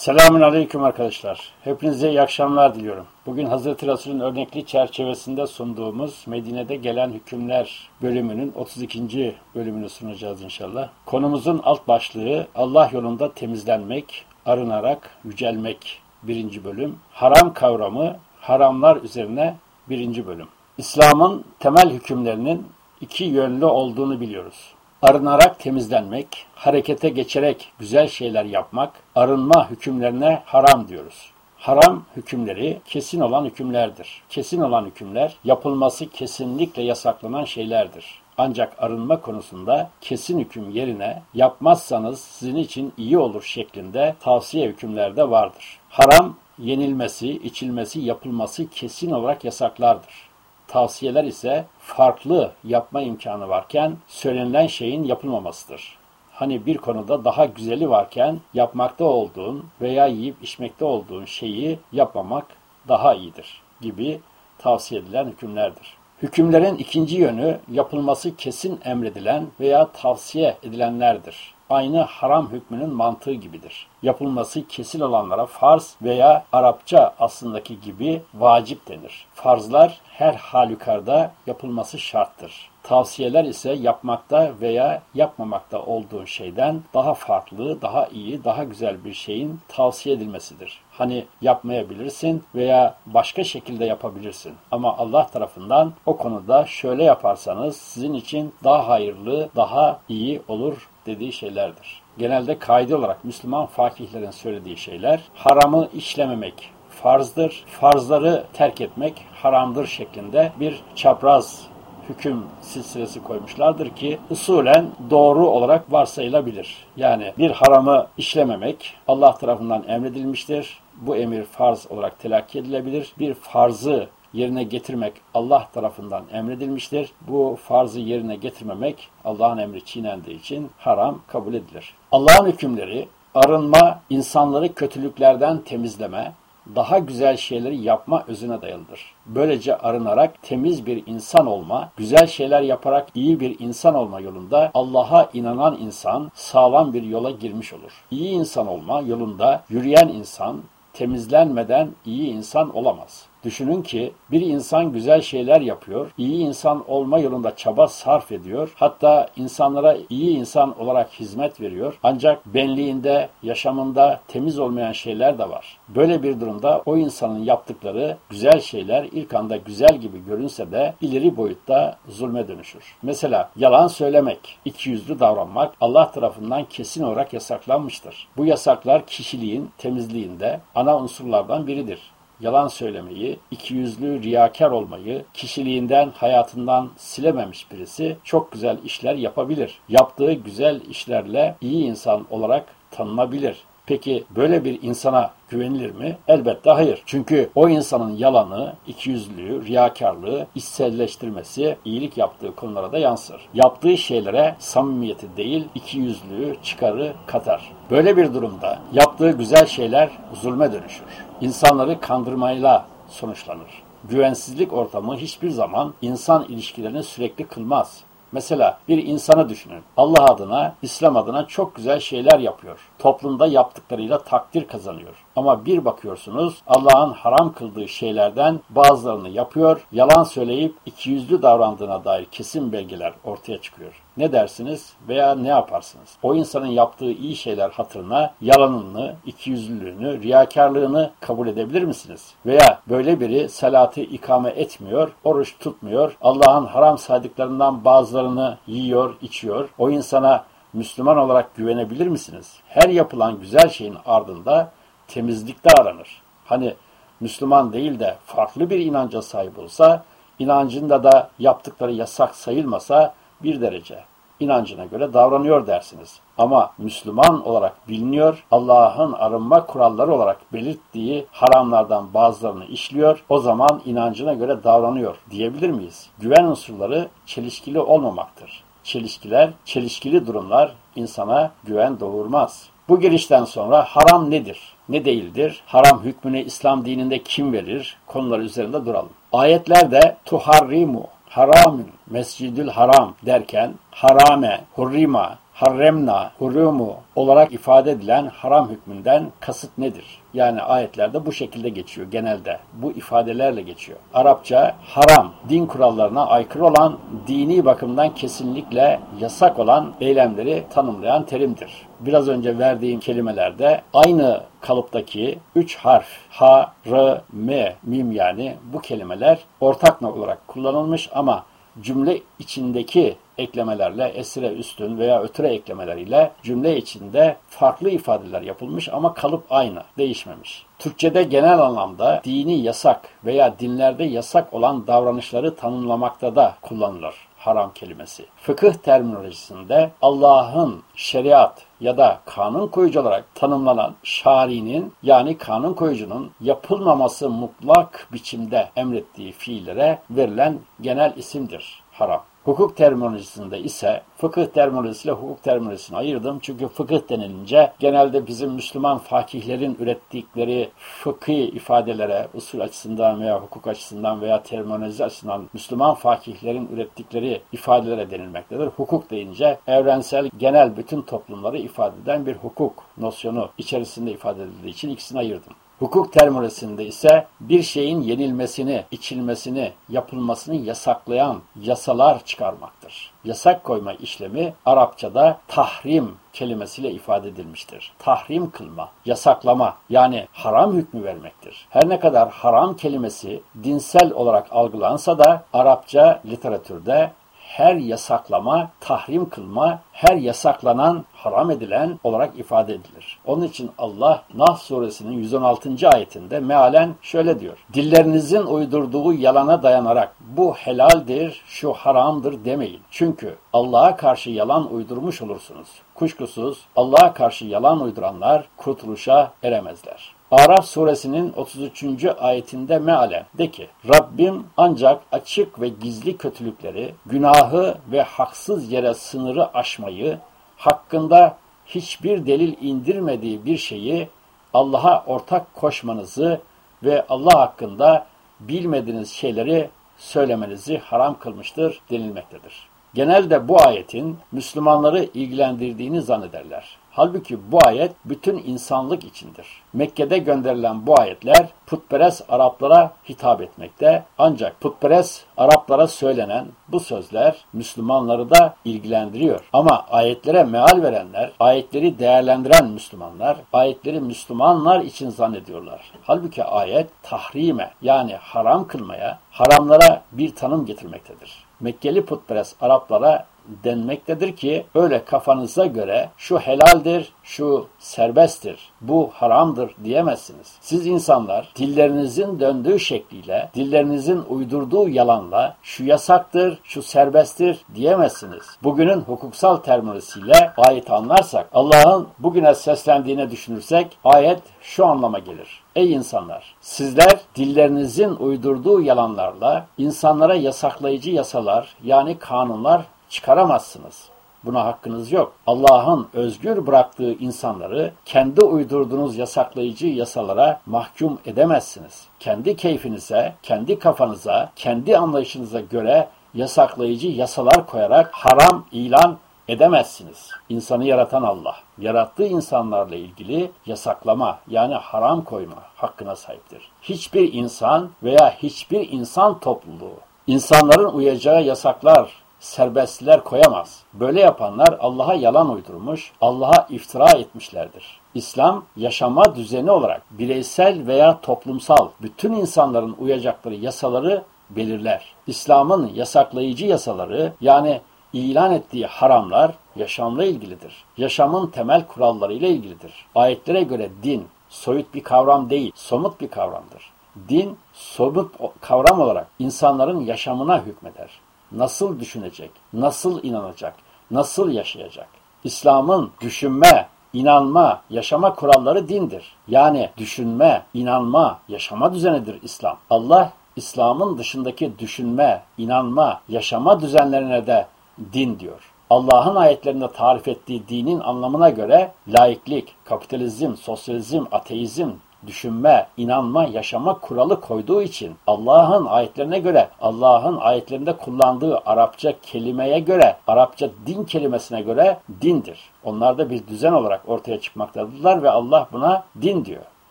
Selamun Aleyküm arkadaşlar. Hepinize iyi akşamlar diliyorum. Bugün Hazreti Resul'ün örnekli çerçevesinde sunduğumuz Medine'de gelen hükümler bölümünün 32. bölümünü sunacağız inşallah. Konumuzun alt başlığı Allah yolunda temizlenmek, arınarak yücelmek birinci bölüm. Haram kavramı, haramlar üzerine birinci bölüm. İslam'ın temel hükümlerinin iki yönlü olduğunu biliyoruz. Arınarak temizlenmek, harekete geçerek güzel şeyler yapmak, arınma hükümlerine haram diyoruz. Haram hükümleri kesin olan hükümlerdir. Kesin olan hükümler yapılması kesinlikle yasaklanan şeylerdir. Ancak arınma konusunda kesin hüküm yerine yapmazsanız sizin için iyi olur şeklinde tavsiye hükümlerde vardır. Haram yenilmesi, içilmesi, yapılması kesin olarak yasaklardır. Tavsiyeler ise farklı yapma imkanı varken söylenilen şeyin yapılmamasıdır. Hani bir konuda daha güzeli varken yapmakta olduğun veya yiyip içmekte olduğun şeyi yapmamak daha iyidir gibi tavsiye edilen hükümlerdir. Hükümlerin ikinci yönü yapılması kesin emredilen veya tavsiye edilenlerdir aynı haram hükmünün mantığı gibidir. Yapılması kesin olanlara farz veya Arapça aslındaki gibi vacip denir. Farzlar her halükarda yapılması şarttır. Tavsiyeler ise yapmakta veya yapmamakta olduğun şeyden daha farklı, daha iyi, daha güzel bir şeyin tavsiye edilmesidir. Hani yapmayabilirsin veya başka şekilde yapabilirsin. Ama Allah tarafından o konuda şöyle yaparsanız sizin için daha hayırlı, daha iyi olur dediği şeylerdir. Genelde kaide olarak Müslüman fakihlerin söylediği şeyler haramı işlememek farzdır, farzları terk etmek haramdır şeklinde bir çapraz hüküm silsilesi koymuşlardır ki usulen doğru olarak varsayılabilir. Yani bir haramı işlememek Allah tarafından emredilmiştir. Bu emir farz olarak telakki edilebilir. Bir farzı yerine getirmek Allah tarafından emredilmiştir. Bu farzı yerine getirmemek Allah'ın emri çiğnendiği için haram kabul edilir. Allah'ın hükümleri arınma, insanları kötülüklerden temizleme, daha güzel şeyleri yapma özüne dayalıdır. Böylece arınarak temiz bir insan olma, güzel şeyler yaparak iyi bir insan olma yolunda Allah'a inanan insan sağlam bir yola girmiş olur. İyi insan olma yolunda yürüyen insan temizlenmeden iyi insan olamaz. Düşünün ki bir insan güzel şeyler yapıyor, iyi insan olma yolunda çaba sarf ediyor, hatta insanlara iyi insan olarak hizmet veriyor. Ancak benliğinde, yaşamında temiz olmayan şeyler de var. Böyle bir durumda o insanın yaptıkları güzel şeyler ilk anda güzel gibi görünse de ileri boyutta zulme dönüşür. Mesela yalan söylemek, ikiyüzlü davranmak Allah tarafından kesin olarak yasaklanmıştır. Bu yasaklar kişiliğin temizliğinde ana unsurlardan biridir yalan söylemeyi, ikiyüzlü riyakar olmayı, kişiliğinden, hayatından silememiş birisi çok güzel işler yapabilir. Yaptığı güzel işlerle iyi insan olarak tanınabilir. Peki böyle bir insana güvenilir mi? Elbette hayır. Çünkü o insanın yalanı, ikiyüzlülüğü, riyakarlığı, içselleştirmesi iyilik yaptığı konulara da yansır. Yaptığı şeylere samimiyeti değil, ikiyüzlülüğü, çıkarı katar. Böyle bir durumda yaptığı güzel şeyler zulme dönüşür. İnsanları kandırmayla sonuçlanır. Güvensizlik ortamı hiçbir zaman insan ilişkilerini sürekli kılmaz. Mesela bir insanı düşünün. Allah adına, İslam adına çok güzel şeyler yapıyor. Toplumda yaptıklarıyla takdir kazanıyor. Ama bir bakıyorsunuz Allah'ın haram kıldığı şeylerden bazılarını yapıyor, yalan söyleyip ikiyüzlü davrandığına dair kesin belgeler ortaya çıkıyor. Ne dersiniz veya ne yaparsınız? O insanın yaptığı iyi şeyler hatırına yalanını, ikiyüzlülüğünü, riyakarlığını kabul edebilir misiniz? Veya böyle biri salatı ikame etmiyor, oruç tutmuyor, Allah'ın haram saydıklarından bazılarını yiyor, içiyor. O insana Müslüman olarak güvenebilir misiniz? Her yapılan güzel şeyin ardında temizlikte aranır. Hani Müslüman değil de farklı bir inanca sahip olsa, inancında da yaptıkları yasak sayılmasa bir derece inancına göre davranıyor dersiniz. Ama Müslüman olarak biliniyor, Allah'ın arınma kuralları olarak belirttiği haramlardan bazılarını işliyor, o zaman inancına göre davranıyor diyebilir miyiz? Güven unsurları çelişkili olmamaktır. Çelişkiler, çelişkili durumlar insana güven doğurmaz. Bu girişten sonra haram nedir? Ne değildir? Haram hükmünü İslam dininde kim verir? Konular üzerinde duralım. Ayetlerde tuharrimu, haramün, mescidül haram derken harame, hurrima, harremna, hurumu olarak ifade edilen haram hükmünden kasıt nedir? Yani ayetlerde bu şekilde geçiyor genelde. Bu ifadelerle geçiyor. Arapça haram, din kurallarına aykırı olan, dini bakımdan kesinlikle yasak olan eylemleri tanımlayan terimdir. Biraz önce verdiğim kelimelerde aynı kalıptaki üç harf ha, r, m, mim yani bu kelimeler ortak olarak kullanılmış ama cümle içindeki eklemelerle esire üstün veya ötüre eklemeleriyle cümle içinde farklı ifadeler yapılmış ama kalıp aynı, değişmemiş. Türkçede genel anlamda dini yasak veya dinlerde yasak olan davranışları tanımlamakta da kullanılır haram kelimesi. Fıkıh terminolojisinde Allah'ın şeriat ya da kanun koyucu olarak tanımlanan şarinin yani kanun koyucunun yapılmaması mutlak biçimde emrettiği fiillere verilen genel isimdir haram. Hukuk terminolojisinde ise fıkıh terminolojisiyle hukuk terminolojisini ayırdım. Çünkü fıkıh denilince genelde bizim Müslüman fakihlerin ürettikleri fıkhi ifadelere usul açısından veya hukuk açısından veya terminoloji açısından Müslüman fakihlerin ürettikleri ifadelere denilmektedir. Hukuk deyince evrensel genel bütün toplumları ifade eden bir hukuk nosyonu içerisinde ifade edildiği için ikisini ayırdım. Hukuk terminolojisinde ise bir şeyin yenilmesini, içilmesini, yapılmasını yasaklayan yasalar çıkarmaktır. Yasak koyma işlemi Arapçada tahrim kelimesiyle ifade edilmiştir. Tahrim kılma, yasaklama yani haram hükmü vermektir. Her ne kadar haram kelimesi dinsel olarak algılansa da Arapça literatürde her yasaklama, tahrim kılma, her yasaklanan, haram edilen olarak ifade edilir. Onun için Allah Nah suresinin 116. ayetinde mealen şöyle diyor. Dillerinizin uydurduğu yalana dayanarak bu helaldir, şu haramdır demeyin. Çünkü Allah'a karşı yalan uydurmuş olursunuz. Kuşkusuz Allah'a karşı yalan uyduranlar kurtuluşa eremezler. Araf suresinin 33. ayetinde mealen de ki Rabbim ancak açık ve gizli kötülükleri, günahı ve haksız yere sınırı aşmayı, hakkında hiçbir delil indirmediği bir şeyi Allah'a ortak koşmanızı ve Allah hakkında bilmediğiniz şeyleri söylemenizi haram kılmıştır denilmektedir. Genelde bu ayetin Müslümanları ilgilendirdiğini zannederler. Halbuki bu ayet bütün insanlık içindir. Mekke'de gönderilen bu ayetler putperest Araplara hitap etmekte. Ancak putperest Araplara söylenen bu sözler Müslümanları da ilgilendiriyor. Ama ayetlere meal verenler, ayetleri değerlendiren Müslümanlar, ayetleri Müslümanlar için zannediyorlar. Halbuki ayet tahrime yani haram kılmaya, haramlara bir tanım getirmektedir. Mekkeli putperest Araplara denmektedir ki öyle kafanıza göre şu helaldir, şu serbesttir, bu haramdır diyemezsiniz. Siz insanlar dillerinizin döndüğü şekliyle, dillerinizin uydurduğu yalanla şu yasaktır, şu serbesttir diyemezsiniz. Bugünün hukuksal terminolojisiyle ayet anlarsak, Allah'ın bugüne seslendiğine düşünürsek ayet şu anlama gelir. Ey insanlar! Sizler dillerinizin uydurduğu yalanlarla insanlara yasaklayıcı yasalar yani kanunlar çıkaramazsınız. Buna hakkınız yok. Allah'ın özgür bıraktığı insanları kendi uydurduğunuz yasaklayıcı yasalara mahkum edemezsiniz. Kendi keyfinize, kendi kafanıza, kendi anlayışınıza göre yasaklayıcı yasalar koyarak haram ilan edemezsiniz. İnsanı yaratan Allah, yarattığı insanlarla ilgili yasaklama yani haram koyma hakkına sahiptir. Hiçbir insan veya hiçbir insan topluluğu insanların uyacağı yasaklar, serbestliler koyamaz. Böyle yapanlar Allah'a yalan uydurmuş, Allah'a iftira etmişlerdir. İslam yaşama düzeni olarak bireysel veya toplumsal bütün insanların uyacakları yasaları belirler. İslam'ın yasaklayıcı yasaları yani ilan ettiği haramlar yaşamla ilgilidir. Yaşamın temel kuralları ile ilgilidir. Ayetlere göre din soyut bir kavram değil, somut bir kavramdır. Din somut kavram olarak insanların yaşamına hükmeder nasıl düşünecek, nasıl inanacak, nasıl yaşayacak? İslam'ın düşünme, inanma, yaşama kuralları dindir. Yani düşünme, inanma, yaşama düzenidir İslam. Allah İslam'ın dışındaki düşünme, inanma, yaşama düzenlerine de din diyor. Allah'ın ayetlerinde tarif ettiği dinin anlamına göre laiklik, kapitalizm, sosyalizm, ateizm düşünme, inanma, yaşama kuralı koyduğu için Allah'ın ayetlerine göre, Allah'ın ayetlerinde kullandığı Arapça kelimeye göre, Arapça din kelimesine göre dindir. Onlar da bir düzen olarak ortaya çıkmaktadırlar ve Allah buna din diyor.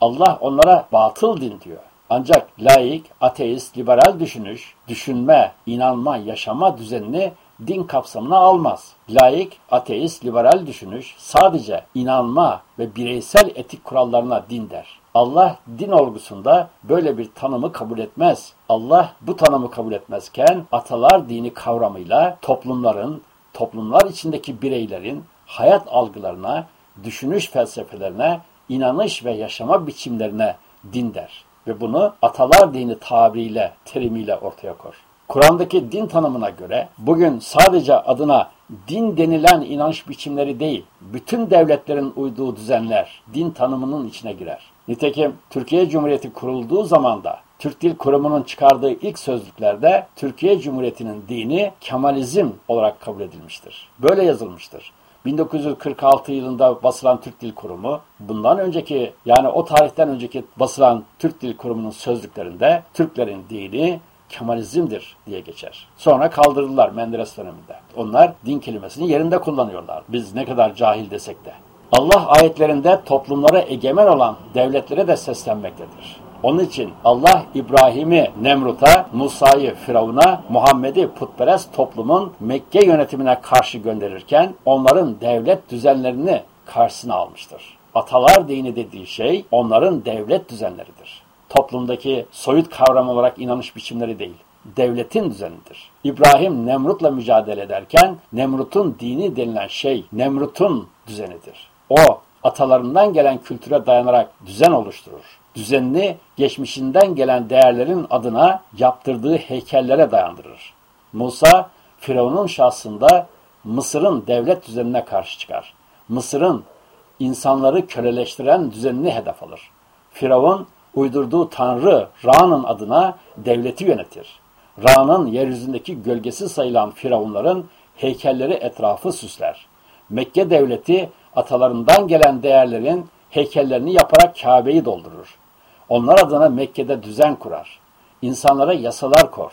Allah onlara batıl din diyor. Ancak laik, ateist, liberal düşünüş, düşünme, inanma, yaşama düzenini din kapsamına almaz. Laik, ateist, liberal düşünüş sadece inanma ve bireysel etik kurallarına din der. Allah din olgusunda böyle bir tanımı kabul etmez. Allah bu tanımı kabul etmezken atalar dini kavramıyla toplumların, toplumlar içindeki bireylerin hayat algılarına, düşünüş felsefelerine, inanış ve yaşama biçimlerine din der. Ve bunu atalar dini tabiriyle, terimiyle ortaya koyar. Kur'an'daki din tanımına göre bugün sadece adına din denilen inanç biçimleri değil, bütün devletlerin uyduğu düzenler din tanımının içine girer. Nitekim Türkiye Cumhuriyeti kurulduğu zaman da Türk Dil Kurumu'nun çıkardığı ilk sözlüklerde Türkiye Cumhuriyeti'nin dini Kemalizm olarak kabul edilmiştir. Böyle yazılmıştır. 1946 yılında basılan Türk Dil Kurumu, bundan önceki yani o tarihten önceki basılan Türk Dil Kurumu'nun sözlüklerinde Türklerin dini Kemalizmdir diye geçer. Sonra kaldırdılar Menderes döneminde. Onlar din kelimesini yerinde kullanıyorlar. Biz ne kadar cahil desek de. Allah ayetlerinde toplumlara egemen olan devletlere de seslenmektedir. Onun için Allah İbrahim'i Nemrut'a, Musa'yı Firavun'a, Muhammed'i putperest toplumun Mekke yönetimine karşı gönderirken onların devlet düzenlerini karşısına almıştır. Atalar dini dediği şey onların devlet düzenleridir. Toplumdaki soyut kavram olarak inanış biçimleri değil devletin düzenidir. İbrahim Nemrut'la mücadele ederken Nemrut'un dini denilen şey Nemrut'un düzenidir. O atalarından gelen kültüre dayanarak düzen oluşturur. Düzenini geçmişinden gelen değerlerin adına yaptırdığı heykellere dayandırır. Musa, Firavun'un şahsında Mısır'ın devlet düzenine karşı çıkar. Mısır'ın insanları köleleştiren düzenini hedef alır. Firavun, uydurduğu tanrı Ra'nın adına devleti yönetir. Ra'nın yeryüzündeki gölgesi sayılan firavunların heykelleri etrafı süsler. Mekke devleti atalarından gelen değerlerin heykellerini yaparak Kabe'yi doldurur. Onlar adına Mekke'de düzen kurar. İnsanlara yasalar kor.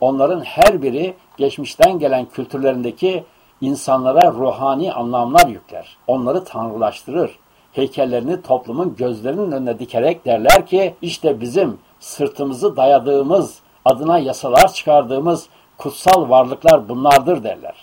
Onların her biri geçmişten gelen kültürlerindeki insanlara ruhani anlamlar yükler. Onları tanrılaştırır. Heykellerini toplumun gözlerinin önüne dikerek derler ki işte bizim sırtımızı dayadığımız, adına yasalar çıkardığımız kutsal varlıklar bunlardır derler.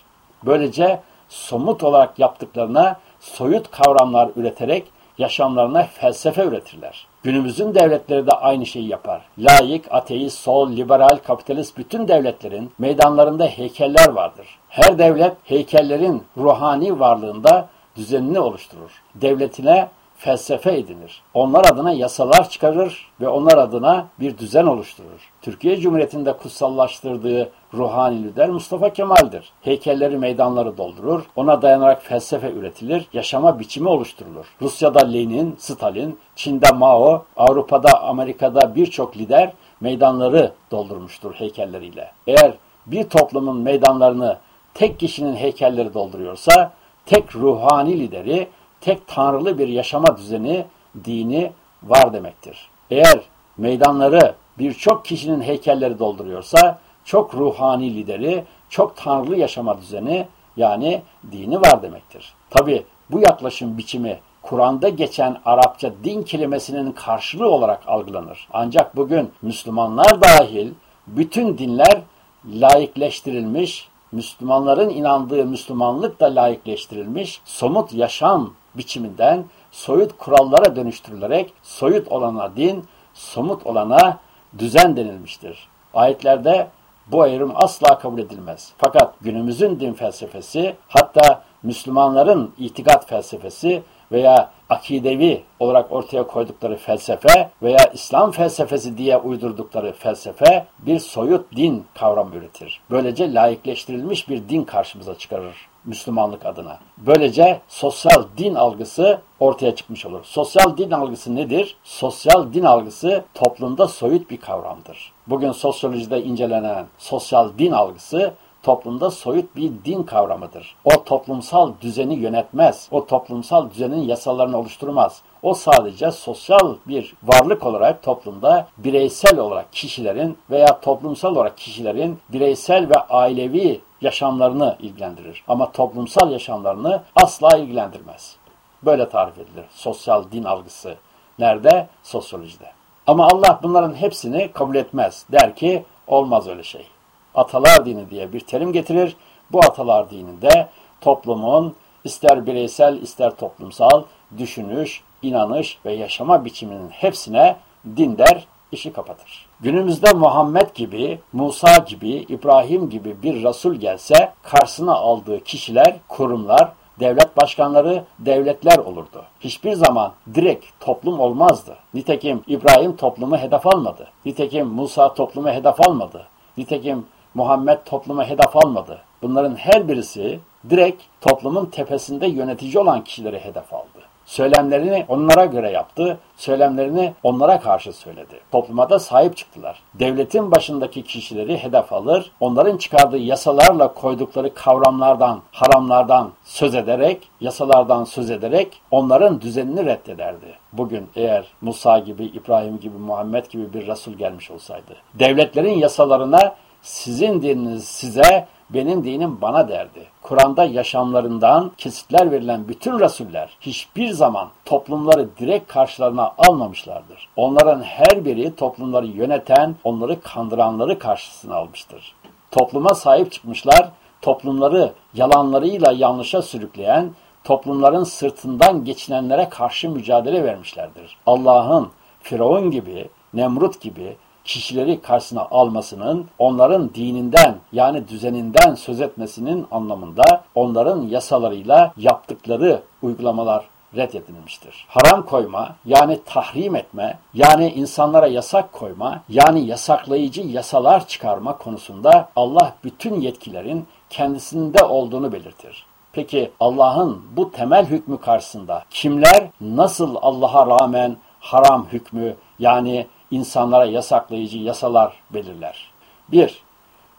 Böylece somut olarak yaptıklarına soyut kavramlar üreterek yaşamlarına felsefe üretirler. Günümüzün devletleri de aynı şeyi yapar. Layık, ateist, sol, liberal, kapitalist bütün devletlerin meydanlarında heykeller vardır. Her devlet heykellerin ruhani varlığında düzenini oluşturur. Devletine felsefe edinir. Onlar adına yasalar çıkarır ve onlar adına bir düzen oluşturur. Türkiye Cumhuriyeti'nde kutsallaştırdığı ruhani lider Mustafa Kemal'dir. Heykelleri meydanları doldurur, ona dayanarak felsefe üretilir, yaşama biçimi oluşturulur. Rusya'da Lenin, Stalin, Çin'de Mao, Avrupa'da, Amerika'da birçok lider meydanları doldurmuştur heykelleriyle. Eğer bir toplumun meydanlarını tek kişinin heykelleri dolduruyorsa, tek ruhani lideri tek tanrılı bir yaşama düzeni, dini var demektir. Eğer meydanları birçok kişinin heykelleri dolduruyorsa çok ruhani lideri, çok tanrılı yaşama düzeni yani dini var demektir. Tabi bu yaklaşım biçimi Kur'an'da geçen Arapça din kelimesinin karşılığı olarak algılanır. Ancak bugün Müslümanlar dahil bütün dinler laikleştirilmiş, Müslümanların inandığı Müslümanlık da laikleştirilmiş, somut yaşam biçiminden soyut kurallara dönüştürülerek soyut olana din, somut olana düzen denilmiştir. Ayetlerde bu ayrım asla kabul edilmez. Fakat günümüzün din felsefesi hatta Müslümanların itikat felsefesi veya akidevi olarak ortaya koydukları felsefe veya İslam felsefesi diye uydurdukları felsefe bir soyut din kavramı üretir. Böylece laikleştirilmiş bir din karşımıza çıkarır. Müslümanlık adına. Böylece sosyal din algısı ortaya çıkmış olur. Sosyal din algısı nedir? Sosyal din algısı toplumda soyut bir kavramdır. Bugün sosyolojide incelenen sosyal din algısı toplumda soyut bir din kavramıdır. O toplumsal düzeni yönetmez. O toplumsal düzenin yasalarını oluşturmaz. O sadece sosyal bir varlık olarak toplumda bireysel olarak kişilerin veya toplumsal olarak kişilerin bireysel ve ailevi yaşamlarını ilgilendirir. Ama toplumsal yaşamlarını asla ilgilendirmez. Böyle tarif edilir sosyal din algısı. Nerede? Sosyolojide. Ama Allah bunların hepsini kabul etmez. Der ki olmaz öyle şey. Atalar dini diye bir terim getirir. Bu atalar dininde toplumun ister bireysel ister toplumsal düşünüş, inanış ve yaşama biçiminin hepsine din der, işi kapatır. Günümüzde Muhammed gibi, Musa gibi, İbrahim gibi bir Resul gelse karşısına aldığı kişiler, kurumlar, devlet başkanları, devletler olurdu. Hiçbir zaman direkt toplum olmazdı. Nitekim İbrahim toplumu hedef almadı. Nitekim Musa toplumu hedef almadı. Nitekim Muhammed toplumu hedef almadı. Bunların her birisi direkt toplumun tepesinde yönetici olan kişileri hedef aldı. Söylemlerini onlara göre yaptı, söylemlerini onlara karşı söyledi. Topluma da sahip çıktılar. Devletin başındaki kişileri hedef alır, onların çıkardığı yasalarla koydukları kavramlardan, haramlardan söz ederek, yasalardan söz ederek onların düzenini reddederdi. Bugün eğer Musa gibi, İbrahim gibi, Muhammed gibi bir Resul gelmiş olsaydı, devletlerin yasalarına sizin dininiz size, benim dinim bana derdi. Kur'an'da yaşamlarından kesitler verilen bütün Resuller hiçbir zaman toplumları direkt karşılarına almamışlardır. Onların her biri toplumları yöneten, onları kandıranları karşısına almıştır. Topluma sahip çıkmışlar, toplumları yalanlarıyla yanlışa sürükleyen, toplumların sırtından geçinenlere karşı mücadele vermişlerdir. Allah'ın Firavun gibi, Nemrut gibi, kişileri karşısına almasının, onların dininden yani düzeninden söz etmesinin anlamında onların yasalarıyla yaptıkları uygulamalar reddedilmiştir. Haram koyma yani tahrim etme yani insanlara yasak koyma yani yasaklayıcı yasalar çıkarma konusunda Allah bütün yetkilerin kendisinde olduğunu belirtir. Peki Allah'ın bu temel hükmü karşısında kimler nasıl Allah'a rağmen haram hükmü yani insanlara yasaklayıcı yasalar belirler. 1.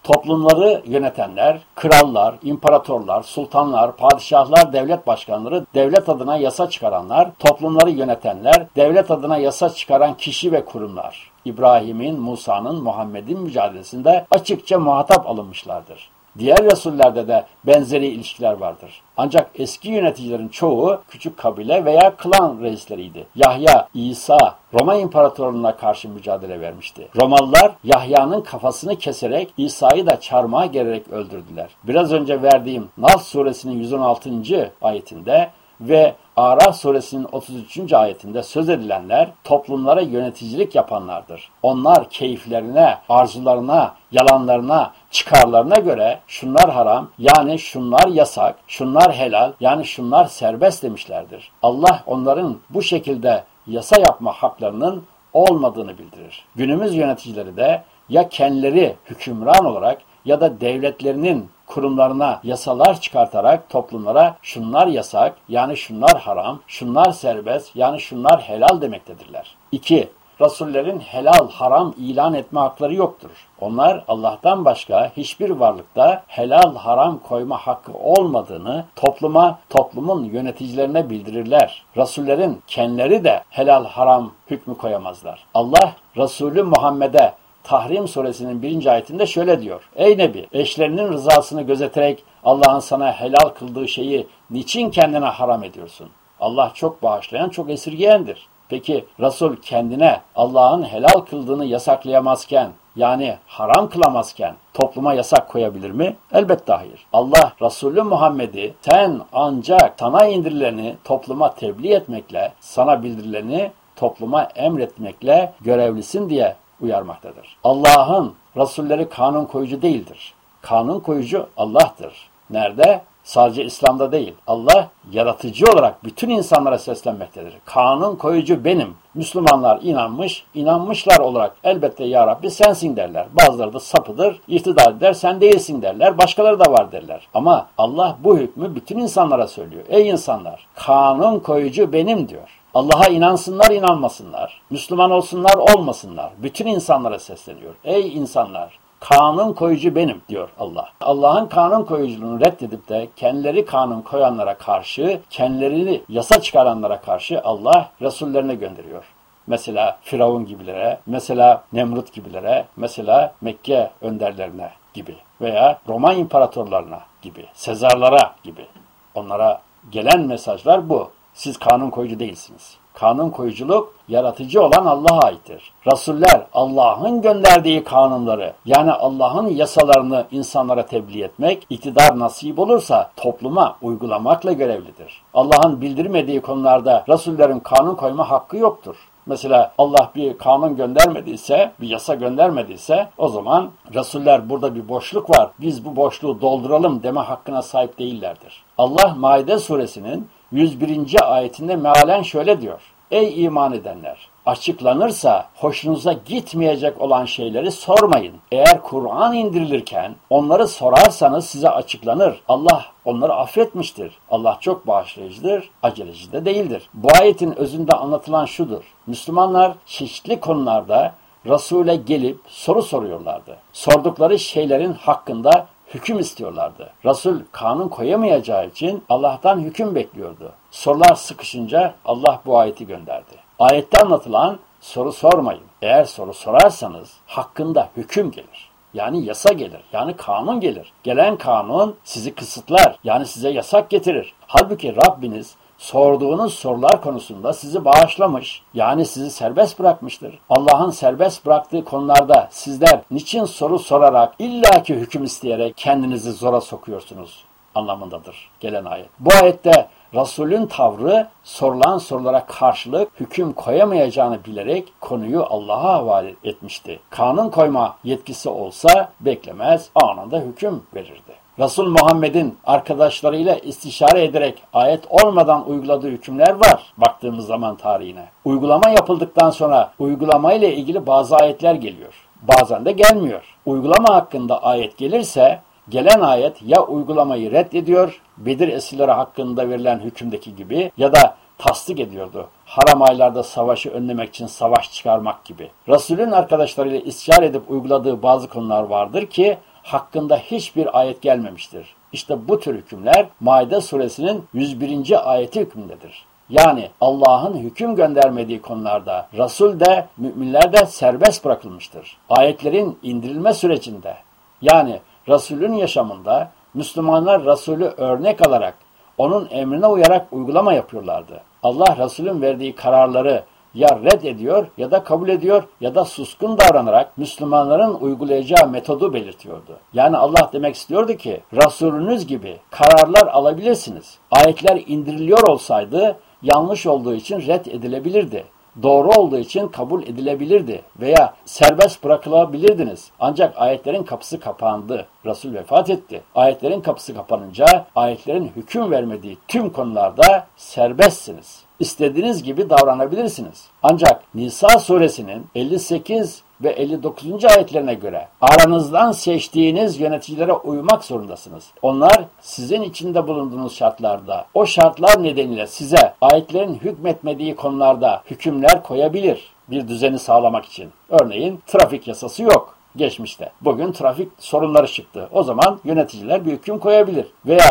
Toplumları yönetenler, krallar, imparatorlar, sultanlar, padişahlar, devlet başkanları, devlet adına yasa çıkaranlar, toplumları yönetenler, devlet adına yasa çıkaran kişi ve kurumlar. İbrahim'in, Musa'nın, Muhammed'in mücadelesinde açıkça muhatap alınmışlardır. Diğer Resullerde de benzeri ilişkiler vardır. Ancak eski yöneticilerin çoğu küçük kabile veya klan reisleriydi. Yahya, İsa, Roma İmparatorluğu'na karşı mücadele vermişti. Romalılar Yahya'nın kafasını keserek İsa'yı da çarmıha gererek öldürdüler. Biraz önce verdiğim Nas suresinin 116. ayetinde ve Araf suresinin 33. ayetinde söz edilenler toplumlara yöneticilik yapanlardır. Onlar keyiflerine, arzularına, yalanlarına, çıkarlarına göre şunlar haram yani şunlar yasak, şunlar helal yani şunlar serbest demişlerdir. Allah onların bu şekilde yasa yapma haklarının olmadığını bildirir. Günümüz yöneticileri de ya kendileri hükümran olarak ya da devletlerinin kurumlarına yasalar çıkartarak toplumlara şunlar yasak yani şunlar haram, şunlar serbest yani şunlar helal demektedirler. 2. Rasullerin helal haram ilan etme hakları yoktur. Onlar Allah'tan başka hiçbir varlıkta helal haram koyma hakkı olmadığını topluma, toplumun yöneticilerine bildirirler. Rasullerin kendileri de helal haram hükmü koyamazlar. Allah Resulü Muhammed'e Tahrim suresinin birinci ayetinde şöyle diyor. Ey Nebi eşlerinin rızasını gözeterek Allah'ın sana helal kıldığı şeyi niçin kendine haram ediyorsun? Allah çok bağışlayan, çok esirgeyendir. Peki Resul kendine Allah'ın helal kıldığını yasaklayamazken yani haram kılamazken topluma yasak koyabilir mi? Elbette hayır. Allah Resulü Muhammed'i sen ancak sana indirileni topluma tebliğ etmekle, sana bildirileni topluma emretmekle görevlisin diye uyarmaktadır. Allah'ın Resulleri kanun koyucu değildir. Kanun koyucu Allah'tır. Nerede? Sadece İslam'da değil. Allah yaratıcı olarak bütün insanlara seslenmektedir. Kanun koyucu benim. Müslümanlar inanmış, inanmışlar olarak elbette ya Rabbi sensin derler. Bazıları da sapıdır, iftidar eder, sen değilsin derler. Başkaları da var derler. Ama Allah bu hükmü bütün insanlara söylüyor. Ey insanlar, kanun koyucu benim diyor. Allah'a inansınlar inanmasınlar. Müslüman olsunlar olmasınlar. Bütün insanlara sesleniyor. Ey insanlar! Kanun koyucu benim diyor Allah. Allah'ın kanun koyuculuğunu reddedip de kendileri kanun koyanlara karşı, kendilerini yasa çıkaranlara karşı Allah Resullerine gönderiyor. Mesela Firavun gibilere, mesela Nemrut gibilere, mesela Mekke önderlerine gibi veya Roma imparatorlarına gibi, Sezarlara gibi. Onlara gelen mesajlar bu. Siz kanun koyucu değilsiniz. Kanun koyuculuk yaratıcı olan Allah'a aittir. Rasuller Allah'ın gönderdiği kanunları yani Allah'ın yasalarını insanlara tebliğ etmek, iktidar nasip olursa topluma uygulamakla görevlidir. Allah'ın bildirmediği konularda Rasullerin kanun koyma hakkı yoktur. Mesela Allah bir kanun göndermediyse, bir yasa göndermediyse o zaman Resuller burada bir boşluk var. Biz bu boşluğu dolduralım deme hakkına sahip değillerdir. Allah Maide suresinin 101. ayetinde mealen şöyle diyor. Ey iman edenler! Açıklanırsa hoşunuza gitmeyecek olan şeyleri sormayın. Eğer Kur'an indirilirken onları sorarsanız size açıklanır. Allah onları affetmiştir. Allah çok bağışlayıcıdır, aceleci de değildir. Bu ayetin özünde anlatılan şudur. Müslümanlar çeşitli konularda Resul'e gelip soru soruyorlardı. Sordukları şeylerin hakkında hüküm istiyorlardı. Resul kanun koyamayacağı için Allah'tan hüküm bekliyordu. Sorular sıkışınca Allah bu ayeti gönderdi. Ayette anlatılan soru sormayın. Eğer soru sorarsanız hakkında hüküm gelir. Yani yasa gelir. Yani kanun gelir. Gelen kanun sizi kısıtlar. Yani size yasak getirir. Halbuki Rabbiniz sorduğunuz sorular konusunda sizi bağışlamış. Yani sizi serbest bırakmıştır. Allah'ın serbest bıraktığı konularda sizler niçin soru sorarak illaki hüküm isteyerek kendinizi zora sokuyorsunuz anlamındadır gelen ayet. Bu ayette Resulün tavrı sorulan sorulara karşılık hüküm koyamayacağını bilerek konuyu Allah'a havale etmişti. Kanun koyma yetkisi olsa beklemez anında hüküm verirdi. Resul Muhammed'in arkadaşlarıyla istişare ederek ayet olmadan uyguladığı hükümler var baktığımız zaman tarihine. Uygulama yapıldıktan sonra uygulamayla ilgili bazı ayetler geliyor. Bazen de gelmiyor. Uygulama hakkında ayet gelirse gelen ayet ya uygulamayı reddediyor, Bedir esirleri hakkında verilen hükümdeki gibi ya da tasdik ediyordu. Haram aylarda savaşı önlemek için savaş çıkarmak gibi. Resulün arkadaşlarıyla istişare edip uyguladığı bazı konular vardır ki hakkında hiçbir ayet gelmemiştir. İşte bu tür hükümler Maide suresinin 101. ayeti hükmündedir. Yani Allah'ın hüküm göndermediği konularda Resul de müminler de serbest bırakılmıştır. Ayetlerin indirilme sürecinde yani Resulün yaşamında Müslümanlar Resulü örnek alarak onun emrine uyarak uygulama yapıyorlardı. Allah Resulün verdiği kararları ya red ediyor ya da kabul ediyor ya da suskun davranarak Müslümanların uygulayacağı metodu belirtiyordu. Yani Allah demek istiyordu ki Resulünüz gibi kararlar alabilirsiniz. Ayetler indiriliyor olsaydı yanlış olduğu için red edilebilirdi doğru olduğu için kabul edilebilirdi veya serbest bırakılabilirdiniz. Ancak ayetlerin kapısı kapandı. Resul vefat etti. Ayetlerin kapısı kapanınca ayetlerin hüküm vermediği tüm konularda serbestsiniz istediğiniz gibi davranabilirsiniz. Ancak Nisa suresinin 58 ve 59. ayetlerine göre aranızdan seçtiğiniz yöneticilere uymak zorundasınız. Onlar sizin içinde bulunduğunuz şartlarda o şartlar nedeniyle size ayetlerin hükmetmediği konularda hükümler koyabilir bir düzeni sağlamak için. Örneğin trafik yasası yok geçmişte. Bugün trafik sorunları çıktı. O zaman yöneticiler bir hüküm koyabilir. Veya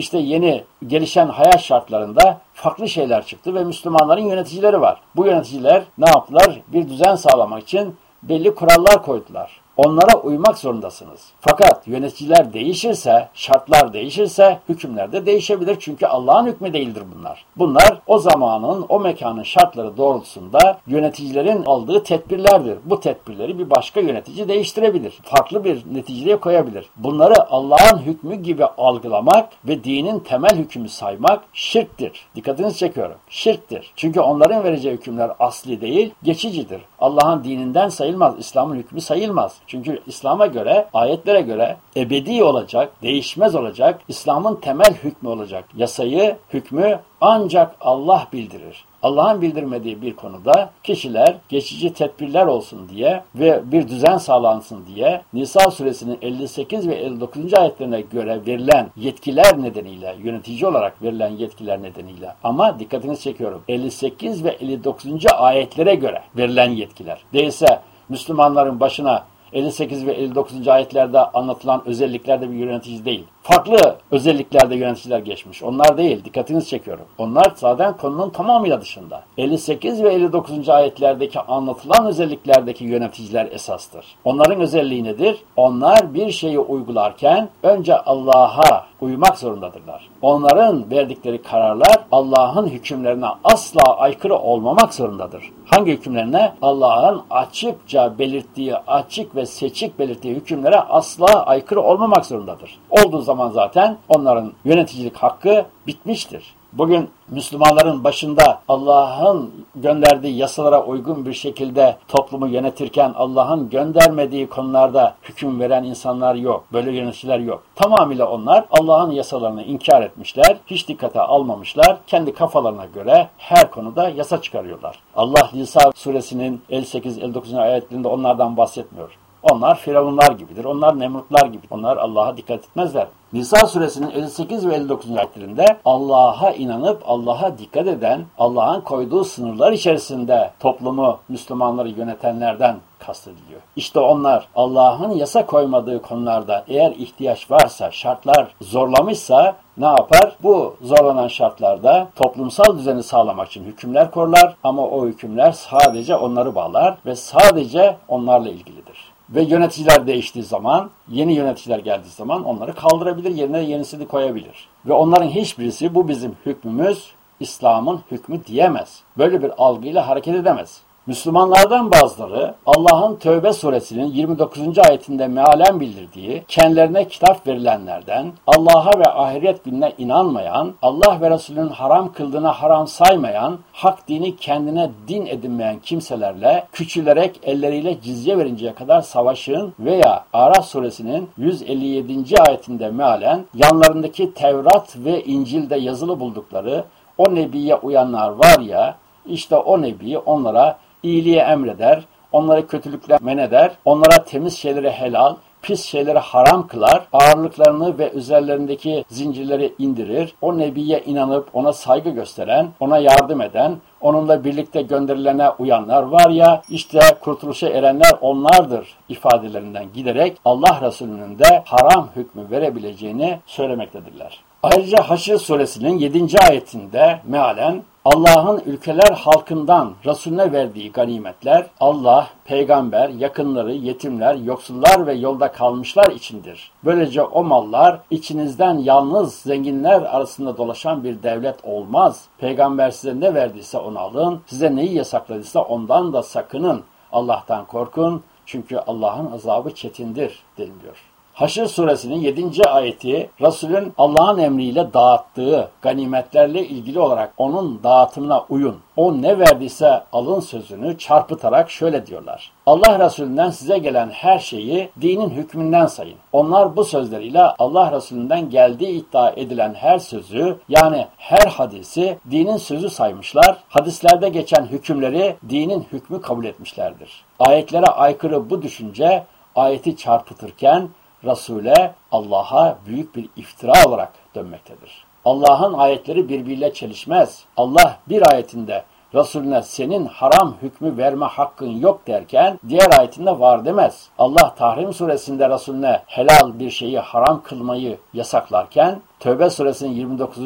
işte yeni gelişen hayat şartlarında farklı şeyler çıktı ve Müslümanların yöneticileri var. Bu yöneticiler ne yaptılar? Bir düzen sağlamak için belli kurallar koydular. Onlara uymak zorundasınız. Fakat yöneticiler değişirse, şartlar değişirse hükümler de değişebilir. Çünkü Allah'ın hükmü değildir bunlar. Bunlar o zamanın, o mekanın şartları doğrultusunda yöneticilerin aldığı tedbirlerdir. Bu tedbirleri bir başka yönetici değiştirebilir. Farklı bir neticeye koyabilir. Bunları Allah'ın hükmü gibi algılamak ve dinin temel hükmü saymak şirktir. Dikkatinizi çekiyorum. Şirktir. Çünkü onların vereceği hükümler asli değil, geçicidir. Allah'ın dininden sayılmaz, İslam'ın hükmü sayılmaz. Çünkü İslam'a göre, ayetlere göre ebedi olacak, değişmez olacak, İslam'ın temel hükmü olacak. Yasayı, hükmü ancak Allah bildirir. Allah'ın bildirmediği bir konuda kişiler geçici tedbirler olsun diye ve bir düzen sağlansın diye Nisa suresinin 58 ve 59. ayetlerine göre verilen yetkiler nedeniyle, yönetici olarak verilen yetkiler nedeniyle ama dikkatinizi çekiyorum 58 ve 59. ayetlere göre verilen yetkiler. Değilse Müslümanların başına 58 ve 59. ayetlerde anlatılan özelliklerde bir yönetici değil. Farklı özelliklerde yöneticiler geçmiş. Onlar değil. Dikkatinizi çekiyorum. Onlar zaten konunun tamamıyla dışında. 58 ve 59. ayetlerdeki anlatılan özelliklerdeki yöneticiler esastır. Onların özelliği nedir? Onlar bir şeyi uygularken önce Allah'a uymak zorundadırlar. Onların verdikleri kararlar Allah'ın hükümlerine asla aykırı olmamak zorundadır. Hangi hükümlerine? Allah'ın açıkça belirttiği, açık ve seçik belirttiği hükümlere asla aykırı olmamak zorundadır. Olduğu zaman zaten onların yöneticilik hakkı bitmiştir. Bugün Müslümanların başında Allah'ın gönderdiği yasalara uygun bir şekilde toplumu yönetirken Allah'ın göndermediği konularda hüküm veren insanlar yok. Böyle yöneticiler yok. Tamamıyla onlar Allah'ın yasalarını inkar etmişler, hiç dikkate almamışlar. Kendi kafalarına göre her konuda yasa çıkarıyorlar. Allah Nisa suresinin 58-59. ayetlerinde onlardan bahsetmiyor. Onlar firavunlar gibidir. Onlar nemrutlar gibi. Onlar Allah'a dikkat etmezler. Nisa suresinin 58 ve 59. ayetlerinde Allah'a inanıp Allah'a dikkat eden, Allah'ın koyduğu sınırlar içerisinde toplumu, Müslümanları yönetenlerden kastediliyor. İşte onlar Allah'ın yasa koymadığı konularda eğer ihtiyaç varsa, şartlar zorlamışsa ne yapar? Bu zorlanan şartlarda toplumsal düzeni sağlamak için hükümler korlar ama o hükümler sadece onları bağlar ve sadece onlarla ilgilidir. Ve yöneticiler değiştiği zaman, yeni yöneticiler geldiği zaman onları kaldırabilir, yerine yenisini koyabilir. Ve onların hiçbirisi bu bizim hükmümüz, İslam'ın hükmü diyemez. Böyle bir algıyla hareket edemez. Müslümanlardan bazıları Allah'ın Tövbe suresinin 29. ayetinde mealen bildirdiği, kendilerine kitap verilenlerden, Allah'a ve ahiret gününe inanmayan, Allah ve Resulünün haram kıldığına haram saymayan, hak dini kendine din edinmeyen kimselerle küçülerek elleriyle cizye verinceye kadar savaşın veya Araf suresinin 157. ayetinde mealen yanlarındaki Tevrat ve İncil'de yazılı buldukları o nebiye uyanlar var ya, işte o nebi onlara iyiliği emreder, onları kötülükle men eder, onlara temiz şeyleri helal, pis şeyleri haram kılar, ağırlıklarını ve üzerlerindeki zincirleri indirir, o nebiye inanıp ona saygı gösteren, ona yardım eden, onunla birlikte gönderilene uyanlar var ya, işte kurtuluşa erenler onlardır ifadelerinden giderek Allah Resulü'nün de haram hükmü verebileceğini söylemektedirler. Ayrıca Haşr suresinin 7. ayetinde mealen Allah'ın ülkeler halkından Resulüne verdiği ganimetler Allah, peygamber, yakınları, yetimler, yoksullar ve yolda kalmışlar içindir. Böylece o mallar içinizden yalnız zenginler arasında dolaşan bir devlet olmaz. Peygamber size ne verdiyse onu alın, size neyi yasakladıysa ondan da sakının. Allah'tan korkun çünkü Allah'ın azabı çetindir deniliyor. Haşr suresinin 7. ayeti Resulün Allah'ın emriyle dağıttığı ganimetlerle ilgili olarak onun dağıtımına uyun. O ne verdiyse alın sözünü çarpıtarak şöyle diyorlar. Allah Resulünden size gelen her şeyi dinin hükmünden sayın. Onlar bu sözleriyle Allah Resulünden geldiği iddia edilen her sözü yani her hadisi dinin sözü saymışlar. Hadislerde geçen hükümleri dinin hükmü kabul etmişlerdir. Ayetlere aykırı bu düşünce ayeti çarpıtırken Resul'e Allah'a büyük bir iftira olarak dönmektedir. Allah'ın ayetleri birbiriyle çelişmez. Allah bir ayetinde Resulüne senin haram hükmü verme hakkın yok derken diğer ayetinde var demez. Allah Tahrim suresinde Resulüne helal bir şeyi haram kılmayı yasaklarken Tövbe suresinin 29.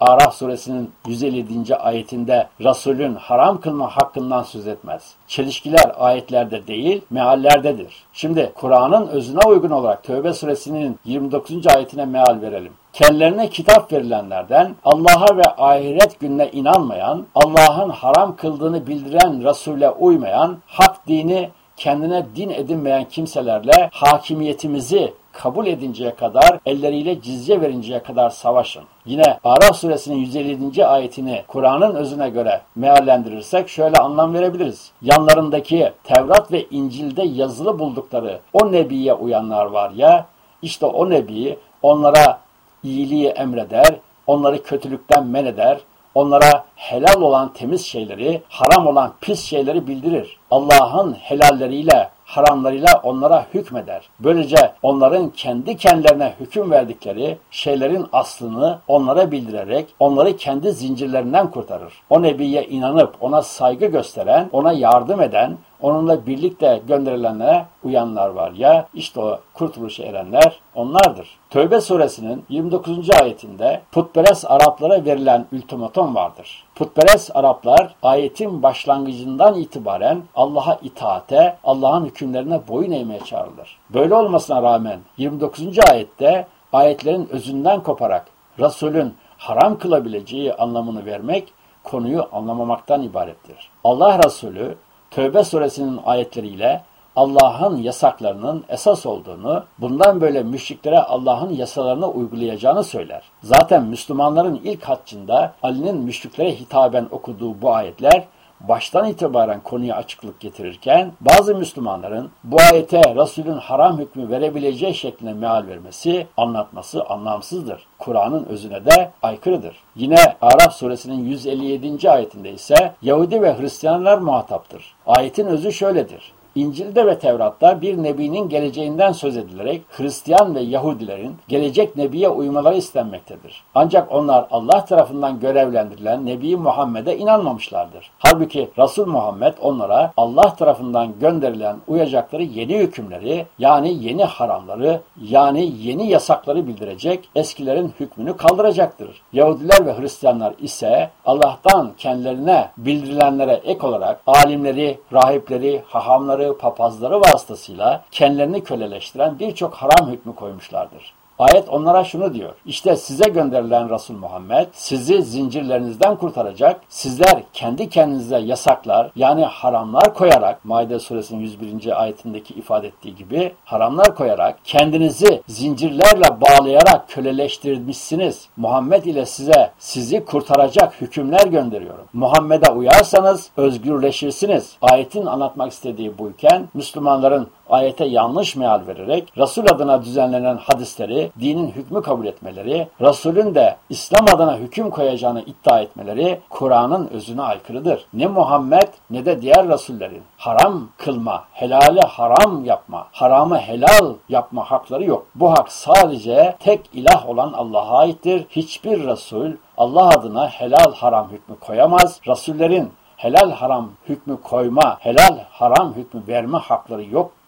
Araf suresinin 157. ayetinde Resulün haram kılma hakkından söz etmez. Çelişkiler ayetlerde değil, meallerdedir. Şimdi Kur'an'ın özüne uygun olarak Tövbe suresinin 29. ayetine meal verelim kendilerine kitap verilenlerden, Allah'a ve ahiret gününe inanmayan, Allah'ın haram kıldığını bildiren Resul'e uymayan, hak dini kendine din edinmeyen kimselerle hakimiyetimizi kabul edinceye kadar, elleriyle cizye verinceye kadar savaşın. Yine Araf suresinin 157. ayetini Kur'an'ın özüne göre meallendirirsek şöyle anlam verebiliriz. Yanlarındaki Tevrat ve İncil'de yazılı buldukları o nebiye uyanlar var ya, işte o nebi onlara iyiliği emreder, onları kötülükten men eder, onlara helal olan temiz şeyleri, haram olan pis şeyleri bildirir. Allah'ın helalleriyle, haramlarıyla onlara hükmeder. Böylece onların kendi kendilerine hüküm verdikleri şeylerin aslını onlara bildirerek onları kendi zincirlerinden kurtarır. O nebiye inanıp ona saygı gösteren, ona yardım eden, onunla birlikte gönderilenlere uyanlar var. Ya işte o kurtuluşa erenler onlardır. Tövbe suresinin 29. ayetinde putperest Araplara verilen ultimatom vardır. Putperest Araplar ayetin başlangıcından itibaren Allah'a itaate, Allah'ın hükümlerine boyun eğmeye çağrılır. Böyle olmasına rağmen 29. ayette ayetlerin özünden koparak Resulün haram kılabileceği anlamını vermek konuyu anlamamaktan ibarettir. Allah Resulü Tövbe suresinin ayetleriyle Allah'ın yasaklarının esas olduğunu, bundan böyle müşriklere Allah'ın yasalarını uygulayacağını söyler. Zaten Müslümanların ilk haccında Ali'nin müşriklere hitaben okuduğu bu ayetler baştan itibaren konuya açıklık getirirken bazı Müslümanların bu ayete Resulün haram hükmü verebileceği şeklinde meal vermesi, anlatması anlamsızdır. Kur'an'ın özüne de aykırıdır. Yine Araf suresinin 157. ayetinde ise Yahudi ve Hristiyanlar muhataptır. Ayetin özü şöyledir. İncil'de ve Tevrat'ta bir nebinin geleceğinden söz edilerek Hristiyan ve Yahudilerin gelecek nebiye uymaları istenmektedir. Ancak onlar Allah tarafından görevlendirilen Nebi Muhammed'e inanmamışlardır. Halbuki Resul Muhammed onlara Allah tarafından gönderilen uyacakları yeni hükümleri yani yeni haramları yani yeni yasakları bildirecek, eskilerin hükmünü kaldıracaktır. Yahudiler ve Hristiyanlar ise Allah'tan kendilerine bildirilenlere ek olarak alimleri, rahipleri, hahamları, imamları, papazları vasıtasıyla kendilerini köleleştiren birçok haram hükmü koymuşlardır. Ayet onlara şunu diyor. İşte size gönderilen Resul Muhammed sizi zincirlerinizden kurtaracak. Sizler kendi kendinize yasaklar yani haramlar koyarak Maide suresinin 101. ayetindeki ifade ettiği gibi haramlar koyarak kendinizi zincirlerle bağlayarak köleleştirmişsiniz. Muhammed ile size sizi kurtaracak hükümler gönderiyorum. Muhammed'e uyarsanız özgürleşirsiniz. Ayetin anlatmak istediği buyken Müslümanların ayete yanlış meal vererek Resul adına düzenlenen hadisleri dinin hükmü kabul etmeleri, Resulün de İslam adına hüküm koyacağını iddia etmeleri Kur'an'ın özüne aykırıdır. Ne Muhammed ne de diğer Resullerin haram kılma, helale haram yapma, haramı helal yapma hakları yok. Bu hak sadece tek ilah olan Allah'a aittir. Hiçbir Resul Allah adına helal haram hükmü koyamaz. Resullerin helal haram hükmü koyma, helal haram hükmü verme hakları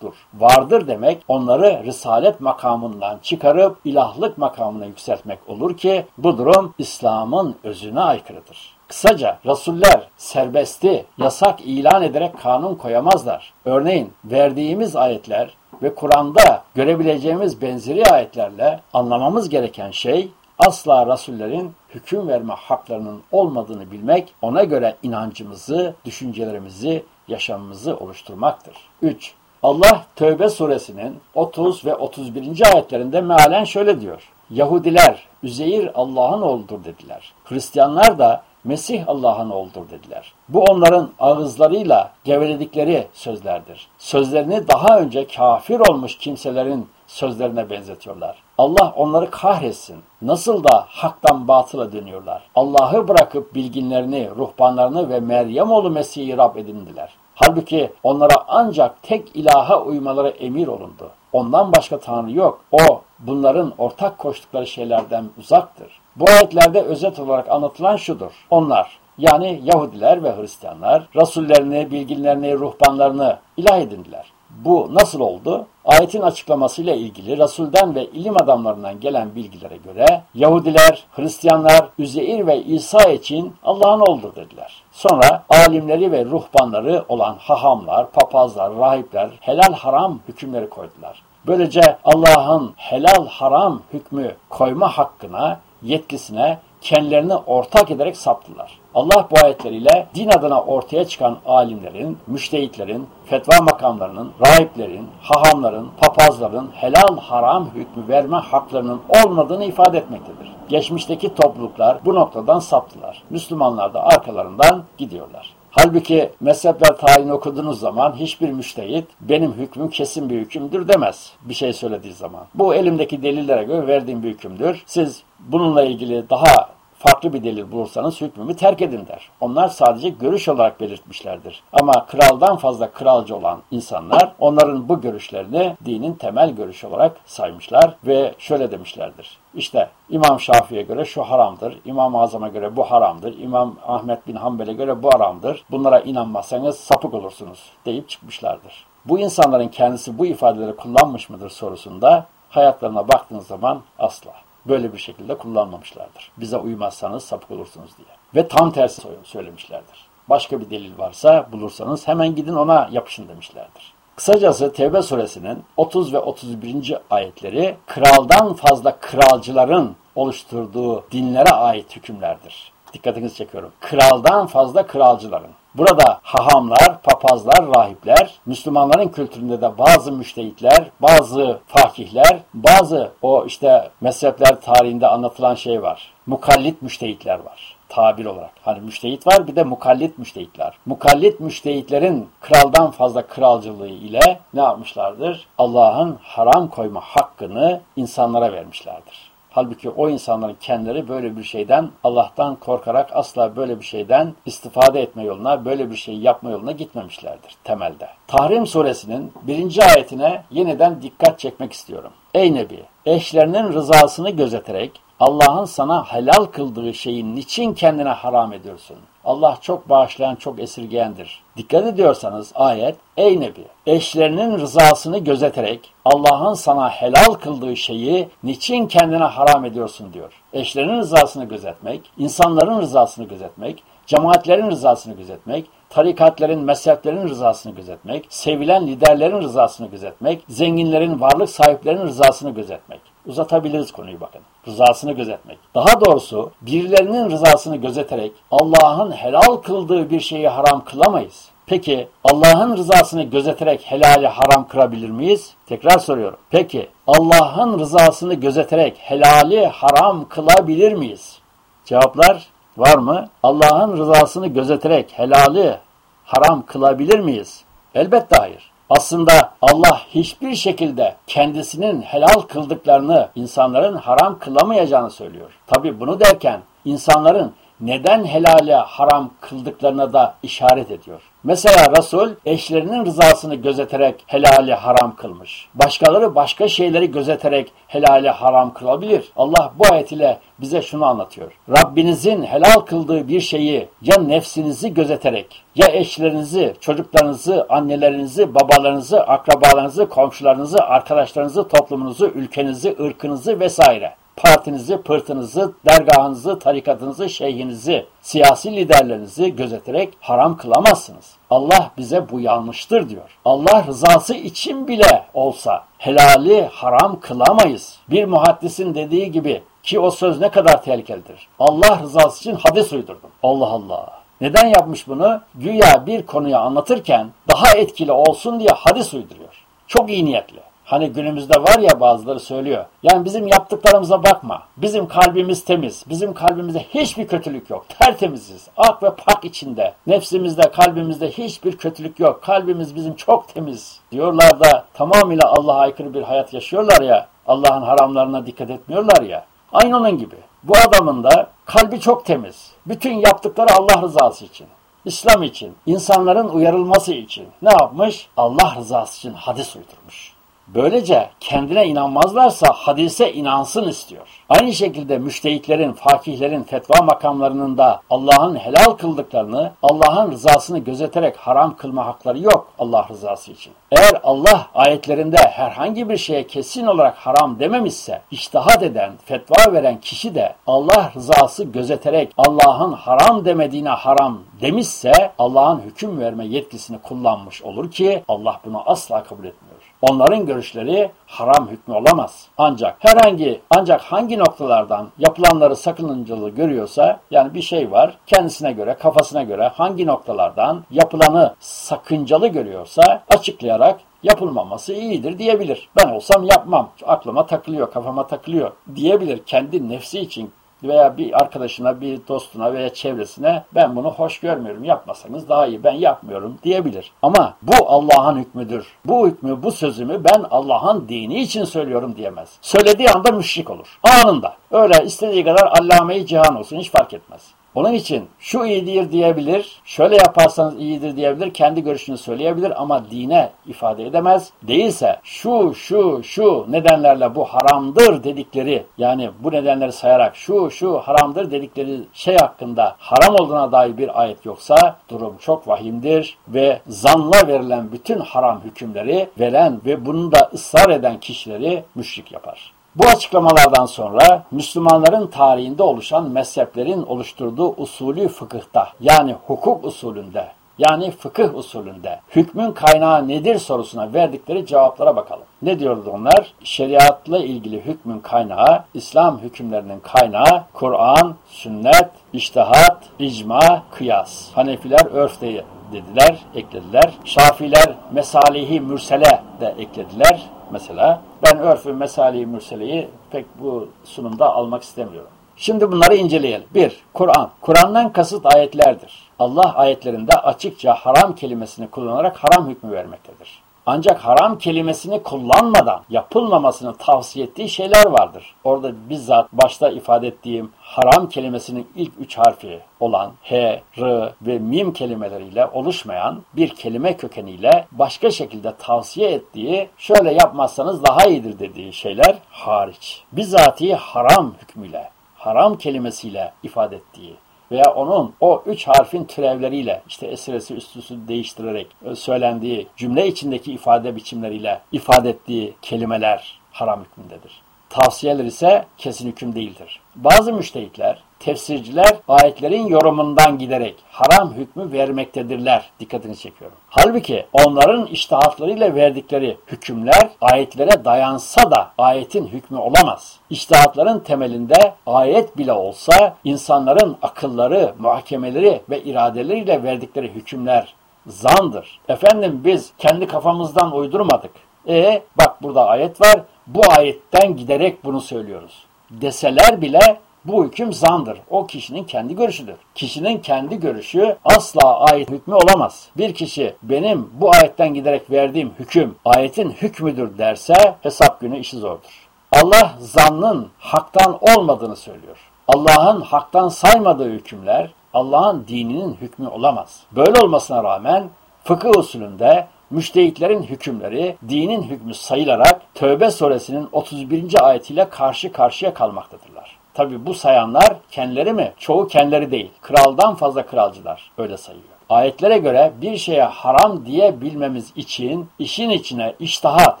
yoktur. Vardır demek onları risalet makamından çıkarıp ilahlık makamına yükseltmek olur ki bu durum İslam'ın özüne aykırıdır. Kısaca Resuller serbesti, yasak ilan ederek kanun koyamazlar. Örneğin verdiğimiz ayetler ve Kur'an'da görebileceğimiz benzeri ayetlerle anlamamız gereken şey asla Resullerin hüküm verme haklarının olmadığını bilmek, ona göre inancımızı, düşüncelerimizi, yaşamımızı oluşturmaktır. 3. Allah Tövbe suresinin 30 ve 31. ayetlerinde mealen şöyle diyor. Yahudiler Üzeyir Allah'ın oğludur dediler. Hristiyanlar da Mesih Allah'ın oğludur dediler. Bu onların ağızlarıyla geveledikleri sözlerdir. Sözlerini daha önce kafir olmuş kimselerin sözlerine benzetiyorlar. Allah onları kahretsin. Nasıl da haktan batıla dönüyorlar. Allah'ı bırakıp bilginlerini, ruhbanlarını ve Meryem oğlu Mesih'i Rab edindiler. Halbuki onlara ancak tek ilaha uymaları emir olundu. Ondan başka Tanrı yok. O bunların ortak koştukları şeylerden uzaktır. Bu ayetlerde özet olarak anlatılan şudur. Onlar yani Yahudiler ve Hristiyanlar Rasullerini, bilginlerini, ruhbanlarını ilah edindiler. Bu nasıl oldu? Ayetin açıklamasıyla ilgili Resul'den ve ilim adamlarından gelen bilgilere göre Yahudiler, Hristiyanlar Üzeyir ve İsa için Allah'ın oğludur dediler. Sonra alimleri ve ruhbanları olan hahamlar, papazlar, rahipler helal haram hükümleri koydular. Böylece Allah'ın helal haram hükmü koyma hakkına, yetkisine kendilerini ortak ederek saptılar. Allah bu ayetleriyle din adına ortaya çıkan alimlerin, müştehitlerin, fetva makamlarının, rahiplerin, hahamların, papazların helal haram hükmü verme haklarının olmadığını ifade etmektedir. Geçmişteki topluluklar bu noktadan saptılar. Müslümanlar da arkalarından gidiyorlar. Halbuki mezhepler tarihin okuduğunuz zaman hiçbir müştehit benim hükmüm kesin bir hükümdür demez bir şey söylediği zaman. Bu elimdeki delillere göre verdiğim bir hükümdür. Siz bununla ilgili daha farklı bir delil bulursanız hükmümü terk edin der. Onlar sadece görüş olarak belirtmişlerdir. Ama kraldan fazla kralcı olan insanlar onların bu görüşlerini dinin temel görüşü olarak saymışlar ve şöyle demişlerdir. İşte İmam Şafii'ye göre şu haramdır, İmam Azam'a göre bu haramdır, İmam Ahmet bin Hanbel'e göre bu haramdır. Bunlara inanmazsanız sapık olursunuz deyip çıkmışlardır. Bu insanların kendisi bu ifadeleri kullanmış mıdır sorusunda hayatlarına baktığınız zaman asla. Böyle bir şekilde kullanmamışlardır. Bize uymazsanız sapık olursunuz diye. Ve tam tersi söylemişlerdir. Başka bir delil varsa bulursanız hemen gidin ona yapışın demişlerdir. Kısacası Tevbe suresinin 30 ve 31. ayetleri kraldan fazla kralcıların oluşturduğu dinlere ait hükümlerdir. Dikkatinizi çekiyorum. Kraldan fazla kralcıların. Burada hahamlar, papazlar, rahipler, Müslümanların kültüründe de bazı müştehitler, bazı fakihler, bazı o işte mezhepler tarihinde anlatılan şey var. Mukallit müştehitler var tabir olarak. Hani müştehit var bir de mukallit müştehitler. Mukallit müştehitlerin kraldan fazla kralcılığı ile ne yapmışlardır? Allah'ın haram koyma hakkını insanlara vermişlerdir. Halbuki o insanların kendileri böyle bir şeyden Allah'tan korkarak asla böyle bir şeyden istifade etme yoluna, böyle bir şey yapma yoluna gitmemişlerdir temelde. Tahrim suresinin birinci ayetine yeniden dikkat çekmek istiyorum. Ey Nebi! Eşlerinin rızasını gözeterek Allah'ın sana helal kıldığı şeyin niçin kendine haram ediyorsun? Allah çok bağışlayan, çok esirgeyendir. Dikkat ediyorsanız ayet, ey Nebi, eşlerinin rızasını gözeterek Allah'ın sana helal kıldığı şeyi niçin kendine haram ediyorsun diyor. Eşlerinin rızasını gözetmek, insanların rızasını gözetmek, cemaatlerin rızasını gözetmek, tarikatlerin, mezheplerin rızasını gözetmek, sevilen liderlerin rızasını gözetmek, zenginlerin, varlık sahiplerinin rızasını gözetmek. Uzatabiliriz konuyu bakın. Rızasını gözetmek. Daha doğrusu birilerinin rızasını gözeterek Allah'ın helal kıldığı bir şeyi haram kılamayız. Peki Allah'ın rızasını gözeterek helali haram kırabilir miyiz? Tekrar soruyorum. Peki Allah'ın rızasını gözeterek helali haram kılabilir miyiz? Cevaplar var mı? Allah'ın rızasını gözeterek helali haram kılabilir miyiz? Elbette hayır. Aslında Allah hiçbir şekilde kendisinin helal kıldıklarını insanların haram kılamayacağını söylüyor. Tabi bunu derken insanların neden helale haram kıldıklarına da işaret ediyor. Mesela Resul eşlerinin rızasını gözeterek helali haram kılmış. Başkaları başka şeyleri gözeterek helali haram kılabilir. Allah bu ayet ile bize şunu anlatıyor. Rabbinizin helal kıldığı bir şeyi ya nefsinizi gözeterek ya eşlerinizi, çocuklarınızı, annelerinizi, babalarınızı, akrabalarınızı, komşularınızı, arkadaşlarınızı, toplumunuzu, ülkenizi, ırkınızı vesaire partinizi, pırtınızı, dergahınızı, tarikatınızı, şeyhinizi, siyasi liderlerinizi gözeterek haram kılamazsınız. Allah bize bu yanlıştır diyor. Allah rızası için bile olsa helali haram kılamayız. Bir muhaddisin dediği gibi ki o söz ne kadar tehlikelidir. Allah rızası için hadis uydurdum. Allah Allah. Neden yapmış bunu? Güya bir konuyu anlatırken daha etkili olsun diye hadis uyduruyor. Çok iyi niyetli. Hani günümüzde var ya bazıları söylüyor. Yani bizim yaptıklarımıza bakma. Bizim kalbimiz temiz. Bizim kalbimizde hiçbir kötülük yok. Tertemiziz. Ak ve pak içinde. Nefsimizde, kalbimizde hiçbir kötülük yok. Kalbimiz bizim çok temiz. Diyorlar da tamamıyla Allah'a aykırı bir hayat yaşıyorlar ya. Allah'ın haramlarına dikkat etmiyorlar ya. Aynı onun gibi. Bu adamın da kalbi çok temiz. Bütün yaptıkları Allah rızası için. İslam için, insanların uyarılması için ne yapmış? Allah rızası için hadis uydurmuş. Böylece kendine inanmazlarsa hadise inansın istiyor. Aynı şekilde müştehitlerin, fakihlerin fetva makamlarının da Allah'ın helal kıldıklarını, Allah'ın rızasını gözeterek haram kılma hakları yok Allah rızası için. Eğer Allah ayetlerinde herhangi bir şeye kesin olarak haram dememişse, iştihat eden, fetva veren kişi de Allah rızası gözeterek Allah'ın haram demediğine haram demişse Allah'ın hüküm verme yetkisini kullanmış olur ki Allah bunu asla kabul etmiyor. Onların görüşleri haram hükmü olamaz. Ancak herhangi ancak hangi noktalardan yapılanları sakıncalı görüyorsa yani bir şey var kendisine göre kafasına göre hangi noktalardan yapılanı sakıncalı görüyorsa açıklayarak yapılmaması iyidir diyebilir. Ben olsam yapmam. Aklıma takılıyor, kafama takılıyor diyebilir. Kendi nefsi için veya bir arkadaşına, bir dostuna veya çevresine ben bunu hoş görmüyorum, yapmasanız daha iyi, ben yapmıyorum diyebilir. Ama bu Allah'ın hükmüdür. Bu hükmü, bu sözümü ben Allah'ın dini için söylüyorum diyemez. Söylediği anda müşrik olur. Anında. Öyle istediği kadar allame cihan olsun hiç fark etmez. Onun için şu iyidir diyebilir, şöyle yaparsanız iyidir diyebilir, kendi görüşünü söyleyebilir ama dine ifade edemez. Değilse şu, şu, şu nedenlerle bu haramdır dedikleri, yani bu nedenleri sayarak şu, şu haramdır dedikleri şey hakkında haram olduğuna dair bir ayet yoksa durum çok vahimdir ve zanla verilen bütün haram hükümleri veren ve bunu da ısrar eden kişileri müşrik yapar. Bu açıklamalardan sonra Müslümanların tarihinde oluşan mezheplerin oluşturduğu usulü fıkıhta yani hukuk usulünde yani fıkıh usulünde hükmün kaynağı nedir sorusuna verdikleri cevaplara bakalım. Ne diyordu onlar? Şeriatla ilgili hükmün kaynağı, İslam hükümlerinin kaynağı, Kur'an, sünnet, iştihat, icma, kıyas. Hanefiler örfte dediler, eklediler. Şafiler mesalihi mürsele de eklediler mesela. Ben örfü mesali mürseleyi pek bu sunumda almak istemiyorum. Şimdi bunları inceleyelim. 1. Kur'an. Kur'an'dan kasıt ayetlerdir. Allah ayetlerinde açıkça haram kelimesini kullanarak haram hükmü vermektedir. Ancak haram kelimesini kullanmadan yapılmamasını tavsiye ettiği şeyler vardır. Orada bizzat başta ifade ettiğim haram kelimesinin ilk üç harfi olan H, R ve Mim kelimeleriyle oluşmayan bir kelime kökeniyle başka şekilde tavsiye ettiği, şöyle yapmazsanız daha iyidir dediği şeyler hariç. Bizzatihi haram hükmüyle, haram kelimesiyle ifade ettiği veya onun o üç harfin türevleriyle işte esresi üstüsü değiştirerek söylendiği cümle içindeki ifade biçimleriyle ifade ettiği kelimeler haram hükmündedir. Tavsiyeler ise kesin hüküm değildir. Bazı müştehitler, tefsirciler ayetlerin yorumundan giderek haram hükmü vermektedirler. Dikkatini çekiyorum. Halbuki onların iştihatlarıyla verdikleri hükümler ayetlere dayansa da ayetin hükmü olamaz. İştihatların temelinde ayet bile olsa insanların akılları, muhakemeleri ve iradeleriyle verdikleri hükümler zandır. Efendim biz kendi kafamızdan uydurmadık. E bak burada ayet var. Bu ayetten giderek bunu söylüyoruz. Deseler bile bu hüküm zandır. O kişinin kendi görüşüdür. Kişinin kendi görüşü asla ayet hükmü olamaz. Bir kişi benim bu ayetten giderek verdiğim hüküm ayetin hükmüdür derse hesap günü işi zordur. Allah zannın haktan olmadığını söylüyor. Allah'ın haktan saymadığı hükümler Allah'ın dininin hükmü olamaz. Böyle olmasına rağmen fıkıh usulünde müştehitlerin hükümleri dinin hükmü sayılarak Tövbe suresinin 31. ayetiyle karşı karşıya kalmaktadırlar. Tabi bu sayanlar kendileri mi? Çoğu kendileri değil. Kraldan fazla kralcılar öyle sayıyor. Ayetlere göre bir şeye haram diyebilmemiz için işin içine iştahat,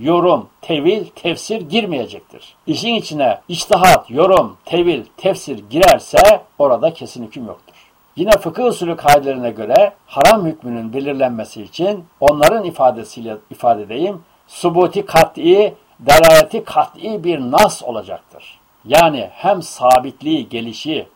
yorum, tevil, tefsir girmeyecektir. İşin içine iştahat, yorum, tevil, tefsir girerse orada kesin hüküm yoktur. Yine fıkıh usulü kaidelerine göre haram hükmünün belirlenmesi için onların ifadesiyle ifade edeyim, subuti kat'i, delaleti kat'i bir nas olacaktır. Yani hem sabitliği, gelişi,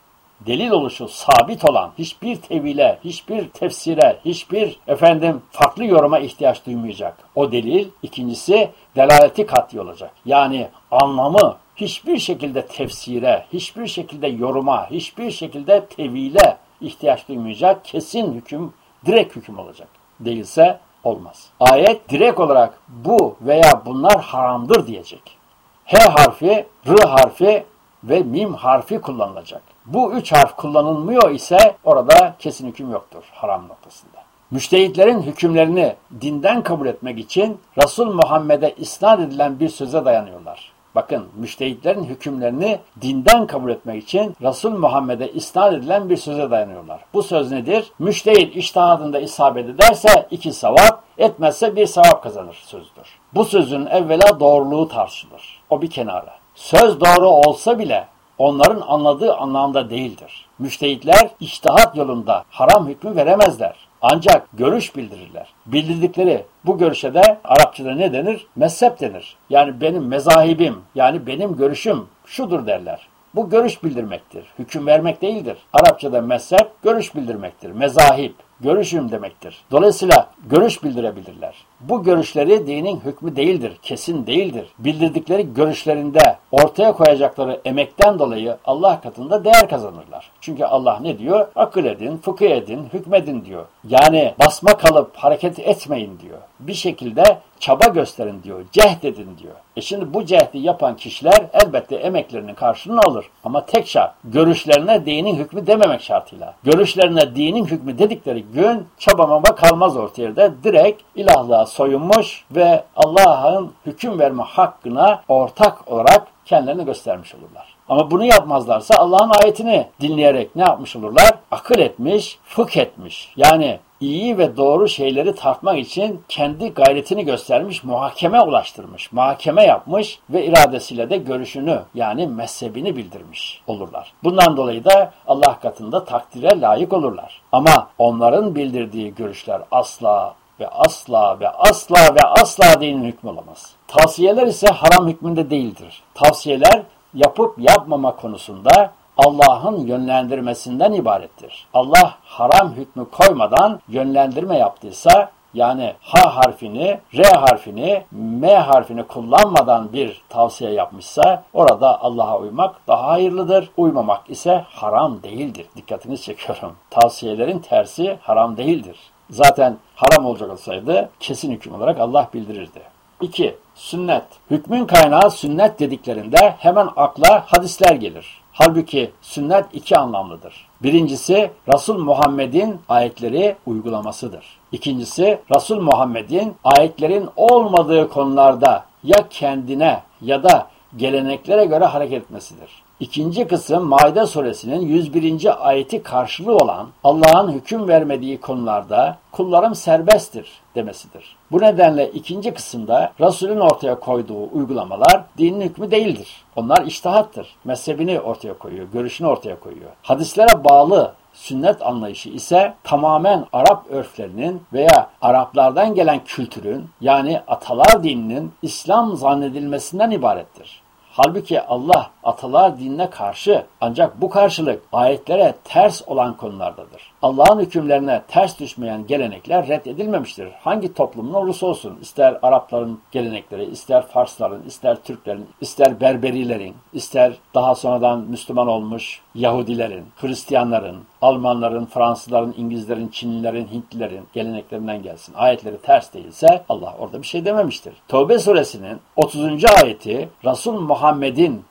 delil oluşu sabit olan hiçbir tevile, hiçbir tefsire, hiçbir efendim farklı yoruma ihtiyaç duymayacak. O delil ikincisi delaleti kat'i olacak. Yani anlamı hiçbir şekilde tefsire, hiçbir şekilde yoruma, hiçbir şekilde tevile ihtiyaç duymayacak kesin hüküm, direkt hüküm olacak. Değilse olmaz. Ayet direkt olarak bu veya bunlar haramdır diyecek. H harfi, R harfi ve mim harfi kullanılacak. Bu üç harf kullanılmıyor ise orada kesin hüküm yoktur haram noktasında. Müştehitlerin hükümlerini dinden kabul etmek için Resul Muhammed'e isnat edilen bir söze dayanıyorlar. Bakın müştehitlerin hükümlerini dinden kabul etmek için Resul Muhammed'e isnat edilen bir söze dayanıyorlar. Bu söz nedir? Müştehit iştihadında isabet ederse iki sevap, etmezse bir sevap kazanır sözdür. Bu sözün evvela doğruluğu tartışılır. O bir kenara. Söz doğru olsa bile onların anladığı anlamda değildir. Müştehitler iştihat yolunda haram hükmü veremezler. Ancak görüş bildirirler. Bildirdikleri bu görüşe de Arapçada ne denir? Mezhep denir. Yani benim mezahibim, yani benim görüşüm şudur derler. Bu görüş bildirmektir. Hüküm vermek değildir. Arapçada mezhep görüş bildirmektir. Mezahip. Görüşüm demektir. Dolayısıyla görüş bildirebilirler. Bu görüşleri dinin hükmü değildir, kesin değildir. Bildirdikleri görüşlerinde ortaya koyacakları emekten dolayı Allah katında değer kazanırlar. Çünkü Allah ne diyor? Akıl edin, fıkıh edin, hükmedin diyor. Yani basma kalıp hareket etmeyin diyor. Bir şekilde çaba gösterin diyor, cehd edin diyor. E şimdi bu cehdi yapan kişiler elbette emeklerinin karşılığını alır. Ama tek şart, görüşlerine dinin hükmü dememek şartıyla. Görüşlerine dinin hükmü dedikleri gün çabamama kalmaz ortaya da direkt ilahlığa soyunmuş ve Allah'ın hüküm verme hakkına ortak olarak kendilerini göstermiş olurlar. Ama bunu yapmazlarsa Allah'ın ayetini dinleyerek ne yapmış olurlar? Akıl etmiş, fıkh etmiş. Yani iyi ve doğru şeyleri tartmak için kendi gayretini göstermiş, muhakeme ulaştırmış, muhakeme yapmış ve iradesiyle de görüşünü yani mezhebini bildirmiş olurlar. Bundan dolayı da Allah katında takdire layık olurlar. Ama onların bildirdiği görüşler asla ve asla ve asla ve asla dinin hükmü olamaz. Tavsiyeler ise haram hükmünde değildir. Tavsiyeler yapıp yapmama konusunda Allah'ın yönlendirmesinden ibarettir. Allah haram hükmü koymadan yönlendirme yaptıysa yani H harfini, R harfini, M harfini kullanmadan bir tavsiye yapmışsa orada Allah'a uymak daha hayırlıdır. Uymamak ise haram değildir. Dikkatinizi çekiyorum. Tavsiyelerin tersi haram değildir. Zaten haram olacak olsaydı kesin hüküm olarak Allah bildirirdi. 2. Sünnet. Hükmün kaynağı sünnet dediklerinde hemen akla hadisler gelir. Halbuki sünnet iki anlamlıdır. Birincisi Resul Muhammed'in ayetleri uygulamasıdır. İkincisi Resul Muhammed'in ayetlerin olmadığı konularda ya kendine ya da geleneklere göre hareket etmesidir. İkinci kısım Maide suresinin 101. ayeti karşılığı olan Allah'ın hüküm vermediği konularda kullarım serbesttir demesidir. Bu nedenle ikinci kısımda Resul'ün ortaya koyduğu uygulamalar dinin hükmü değildir. Onlar iştihattır. Mezhebini ortaya koyuyor, görüşünü ortaya koyuyor. Hadislere bağlı sünnet anlayışı ise tamamen Arap örflerinin veya Araplardan gelen kültürün yani atalar dininin İslam zannedilmesinden ibarettir. Halbuki Allah atalar dinine karşı ancak bu karşılık ayetlere ters olan konulardadır. Allah'ın hükümlerine ters düşmeyen gelenekler reddedilmemiştir. Hangi toplumun olursa olsun, ister Arapların gelenekleri, ister Farsların, ister Türklerin, ister Berberilerin, ister daha sonradan Müslüman olmuş Yahudilerin, Hristiyanların, Almanların, Fransızların, İngilizlerin, Çinlilerin, Hintlilerin geleneklerinden gelsin. Ayetleri ters değilse Allah orada bir şey dememiştir. Tövbe suresinin 30. ayeti Resul Muhammed'in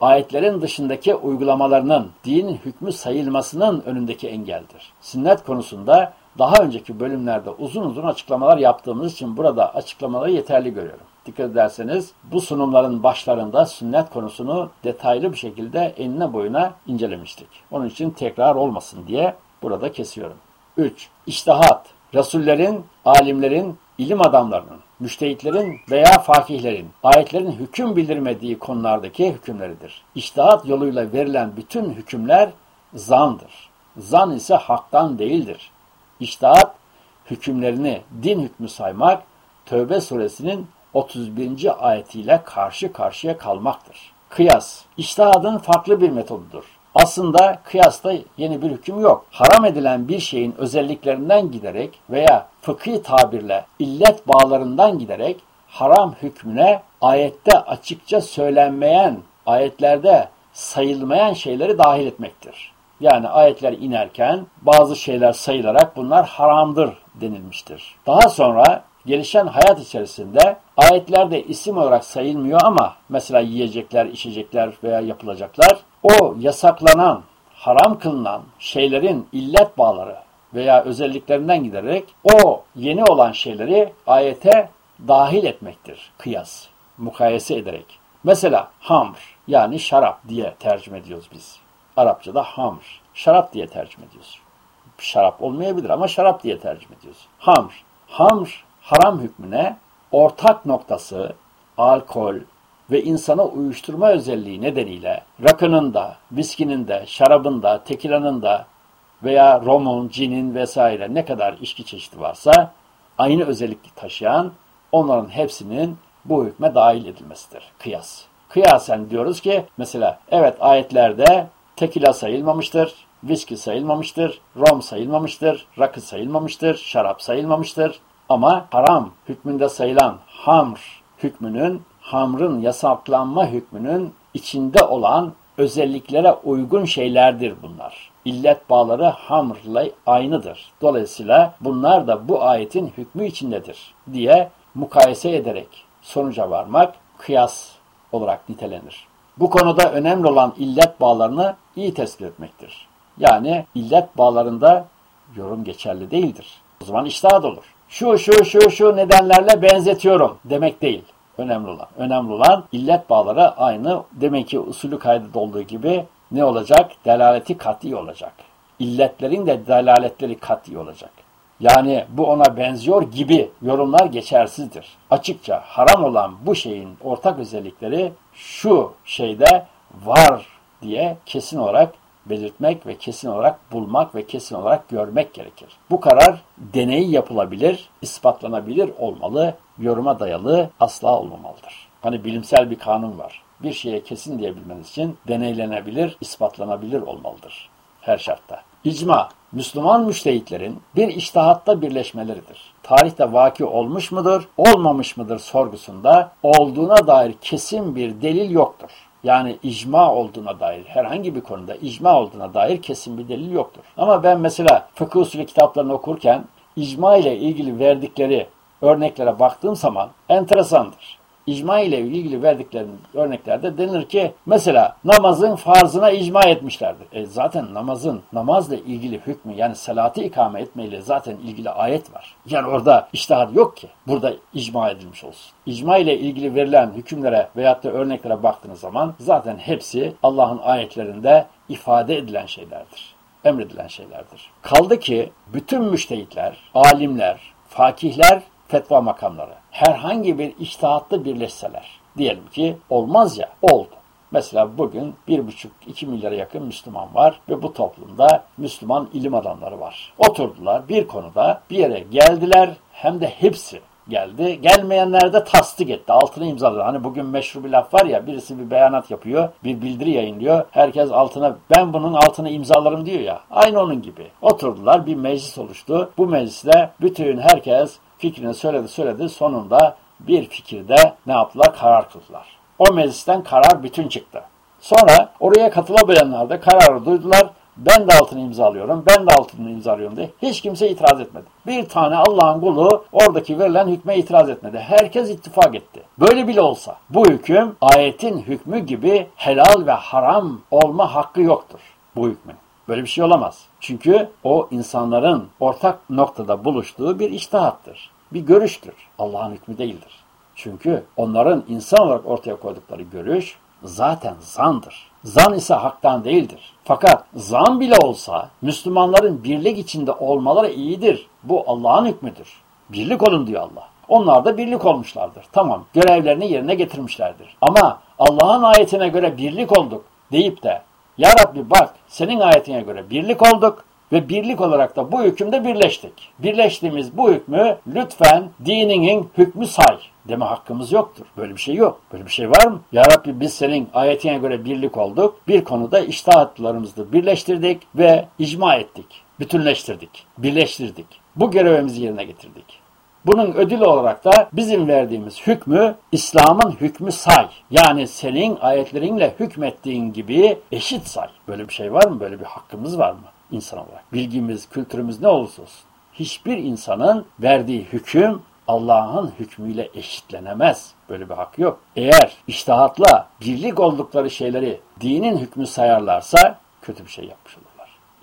ayetlerin dışındaki uygulamalarının din hükmü sayılmasının önündeki engeldir. Sünnet konusunda daha önceki bölümlerde uzun uzun açıklamalar yaptığımız için burada açıklamaları yeterli görüyorum. Dikkat ederseniz bu sunumların başlarında sünnet konusunu detaylı bir şekilde enine boyuna incelemiştik. Onun için tekrar olmasın diye burada kesiyorum. 3. İştihat. Resullerin, alimlerin, ilim adamlarının, müştehitlerin veya fakihlerin ayetlerin hüküm bildirmediği konulardaki hükümleridir. İştihat yoluyla verilen bütün hükümler zandır. Zan ise haktan değildir. İştihat hükümlerini din hükmü saymak Tövbe suresinin 31. ayetiyle karşı karşıya kalmaktır. Kıyas, iştihadın farklı bir metodudur. Aslında kıyasta yeni bir hüküm yok. Haram edilen bir şeyin özelliklerinden giderek veya fıkhi tabirle illet bağlarından giderek haram hükmüne ayette açıkça söylenmeyen, ayetlerde sayılmayan şeyleri dahil etmektir. Yani ayetler inerken bazı şeyler sayılarak bunlar haramdır denilmiştir. Daha sonra gelişen hayat içerisinde ayetlerde isim olarak sayılmıyor ama mesela yiyecekler, içecekler veya yapılacaklar o yasaklanan, haram kılınan şeylerin illet bağları veya özelliklerinden giderek o yeni olan şeyleri ayete dahil etmektir kıyas, mukayese ederek. Mesela hamr yani şarap diye tercüme ediyoruz biz. Arapçada hamr, şarap diye tercüme ediyoruz. Şarap olmayabilir ama şarap diye tercüme ediyoruz. Hamr, hamr haram hükmüne ortak noktası alkol ve insana uyuşturma özelliği nedeniyle rakının da, viskinin de, şarabın da, tekilanın da veya romun, cinin vesaire ne kadar içki çeşidi varsa aynı özellik taşıyan onların hepsinin bu hükme dahil edilmesidir. Kıyas. Kıyasen diyoruz ki mesela evet ayetlerde tekila sayılmamıştır, Viski sayılmamıştır, rom sayılmamıştır, rakı sayılmamıştır, şarap sayılmamıştır. Ama haram hükmünde sayılan hamr hükmünün, hamrın yasaklanma hükmünün içinde olan özelliklere uygun şeylerdir bunlar. İllet bağları hamrla aynıdır. Dolayısıyla bunlar da bu ayetin hükmü içindedir diye mukayese ederek sonuca varmak kıyas olarak nitelenir. Bu konuda önemli olan illet bağlarını iyi tespit etmektir. Yani illet bağlarında yorum geçerli değildir. O zaman iştahat olur. Şu şu şu şu nedenlerle benzetiyorum demek değil. Önemli olan. Önemli olan illet bağları aynı demek ki usulü kaydı olduğu gibi ne olacak? Delaleti kat'i olacak. İlletlerin de delaletleri kat'i olacak. Yani bu ona benziyor gibi yorumlar geçersizdir. Açıkça haram olan bu şeyin ortak özellikleri şu şeyde var diye kesin olarak belirtmek ve kesin olarak bulmak ve kesin olarak görmek gerekir. Bu karar deneyi yapılabilir, ispatlanabilir olmalı, yoruma dayalı asla olmamalıdır. Hani bilimsel bir kanun var. Bir şeye kesin diyebilmeniz için deneylenebilir, ispatlanabilir olmalıdır her şartta. İcma, Müslüman müştehitlerin bir iştahatta birleşmeleridir. Tarihte vaki olmuş mudur, olmamış mıdır sorgusunda olduğuna dair kesin bir delil yoktur. Yani icma olduğuna dair herhangi bir konuda icma olduğuna dair kesin bir delil yoktur. Ama ben mesela fıkıh usulü kitaplarını okurken icma ile ilgili verdikleri örneklere baktığım zaman enteresandır icma ile ilgili verdikleri örneklerde denir ki mesela namazın farzına icma etmişlerdir. E zaten namazın namazla ilgili hükmü yani salatı ikame etmeyle zaten ilgili ayet var. Yani orada iştihad yok ki. Burada icma edilmiş olsun. İcma ile ilgili verilen hükümlere veyahut da örneklere baktığınız zaman zaten hepsi Allah'ın ayetlerinde ifade edilen şeylerdir. Emredilen şeylerdir. Kaldı ki bütün müştehitler, alimler, fakihler fetva makamları herhangi bir iştihatta birleşseler, diyelim ki olmaz ya, oldu. Mesela bugün 1,5-2 milyara yakın Müslüman var ve bu toplumda Müslüman ilim adamları var. Oturdular bir konuda bir yere geldiler hem de hepsi geldi. Gelmeyenler de tasdik etti. Altına imzaladı. Hani bugün meşhur bir laf var ya birisi bir beyanat yapıyor. Bir bildiri yayınlıyor. Herkes altına ben bunun altına imzalarım diyor ya. Aynı onun gibi. Oturdular bir meclis oluştu. Bu mecliste bütün herkes fikrini söyledi söyledi. Sonunda bir fikirde ne yaptılar? Karar kıldılar. O meclisten karar bütün çıktı. Sonra oraya katılamayanlar da kararı duydular. Ben de altını imzalıyorum, ben de altını imzalıyorum diye hiç kimse itiraz etmedi. Bir tane Allah'ın kulu oradaki verilen hükme itiraz etmedi. Herkes ittifak etti. Böyle bile olsa bu hüküm ayetin hükmü gibi helal ve haram olma hakkı yoktur bu hükmün. Böyle bir şey olamaz. Çünkü o insanların ortak noktada buluştuğu bir iştihattır. Bir görüştür. Allah'ın hükmü değildir. Çünkü onların insan olarak ortaya koydukları görüş zaten zandır. Zan ise haktan değildir. Fakat zan bile olsa Müslümanların birlik içinde olmaları iyidir. Bu Allah'ın hükmüdür. Birlik olun diyor Allah. Onlar da birlik olmuşlardır. Tamam görevlerini yerine getirmişlerdir. Ama Allah'ın ayetine göre birlik olduk deyip de ya Rabbi bak senin ayetine göre birlik olduk ve birlik olarak da bu hükümde birleştik. Birleştiğimiz bu hükmü lütfen dininin hükmü say deme hakkımız yoktur. Böyle bir şey yok. Böyle bir şey var mı? Ya Rabbi biz senin ayetine göre birlik olduk. Bir konuda iştahatlarımızı birleştirdik ve icma ettik. Bütünleştirdik. Birleştirdik. Bu görevimizi yerine getirdik. Bunun ödülü olarak da bizim verdiğimiz hükmü İslam'ın hükmü say. Yani senin ayetlerinle hükmettiğin gibi eşit say. Böyle bir şey var mı? Böyle bir hakkımız var mı insan olarak? Bilgimiz, kültürümüz ne olursa olsun. Hiçbir insanın verdiği hüküm Allah'ın hükmüyle eşitlenemez. Böyle bir hak yok. Eğer iştahatla birlik oldukları şeyleri dinin hükmü sayarlarsa kötü bir şey yapmış olur.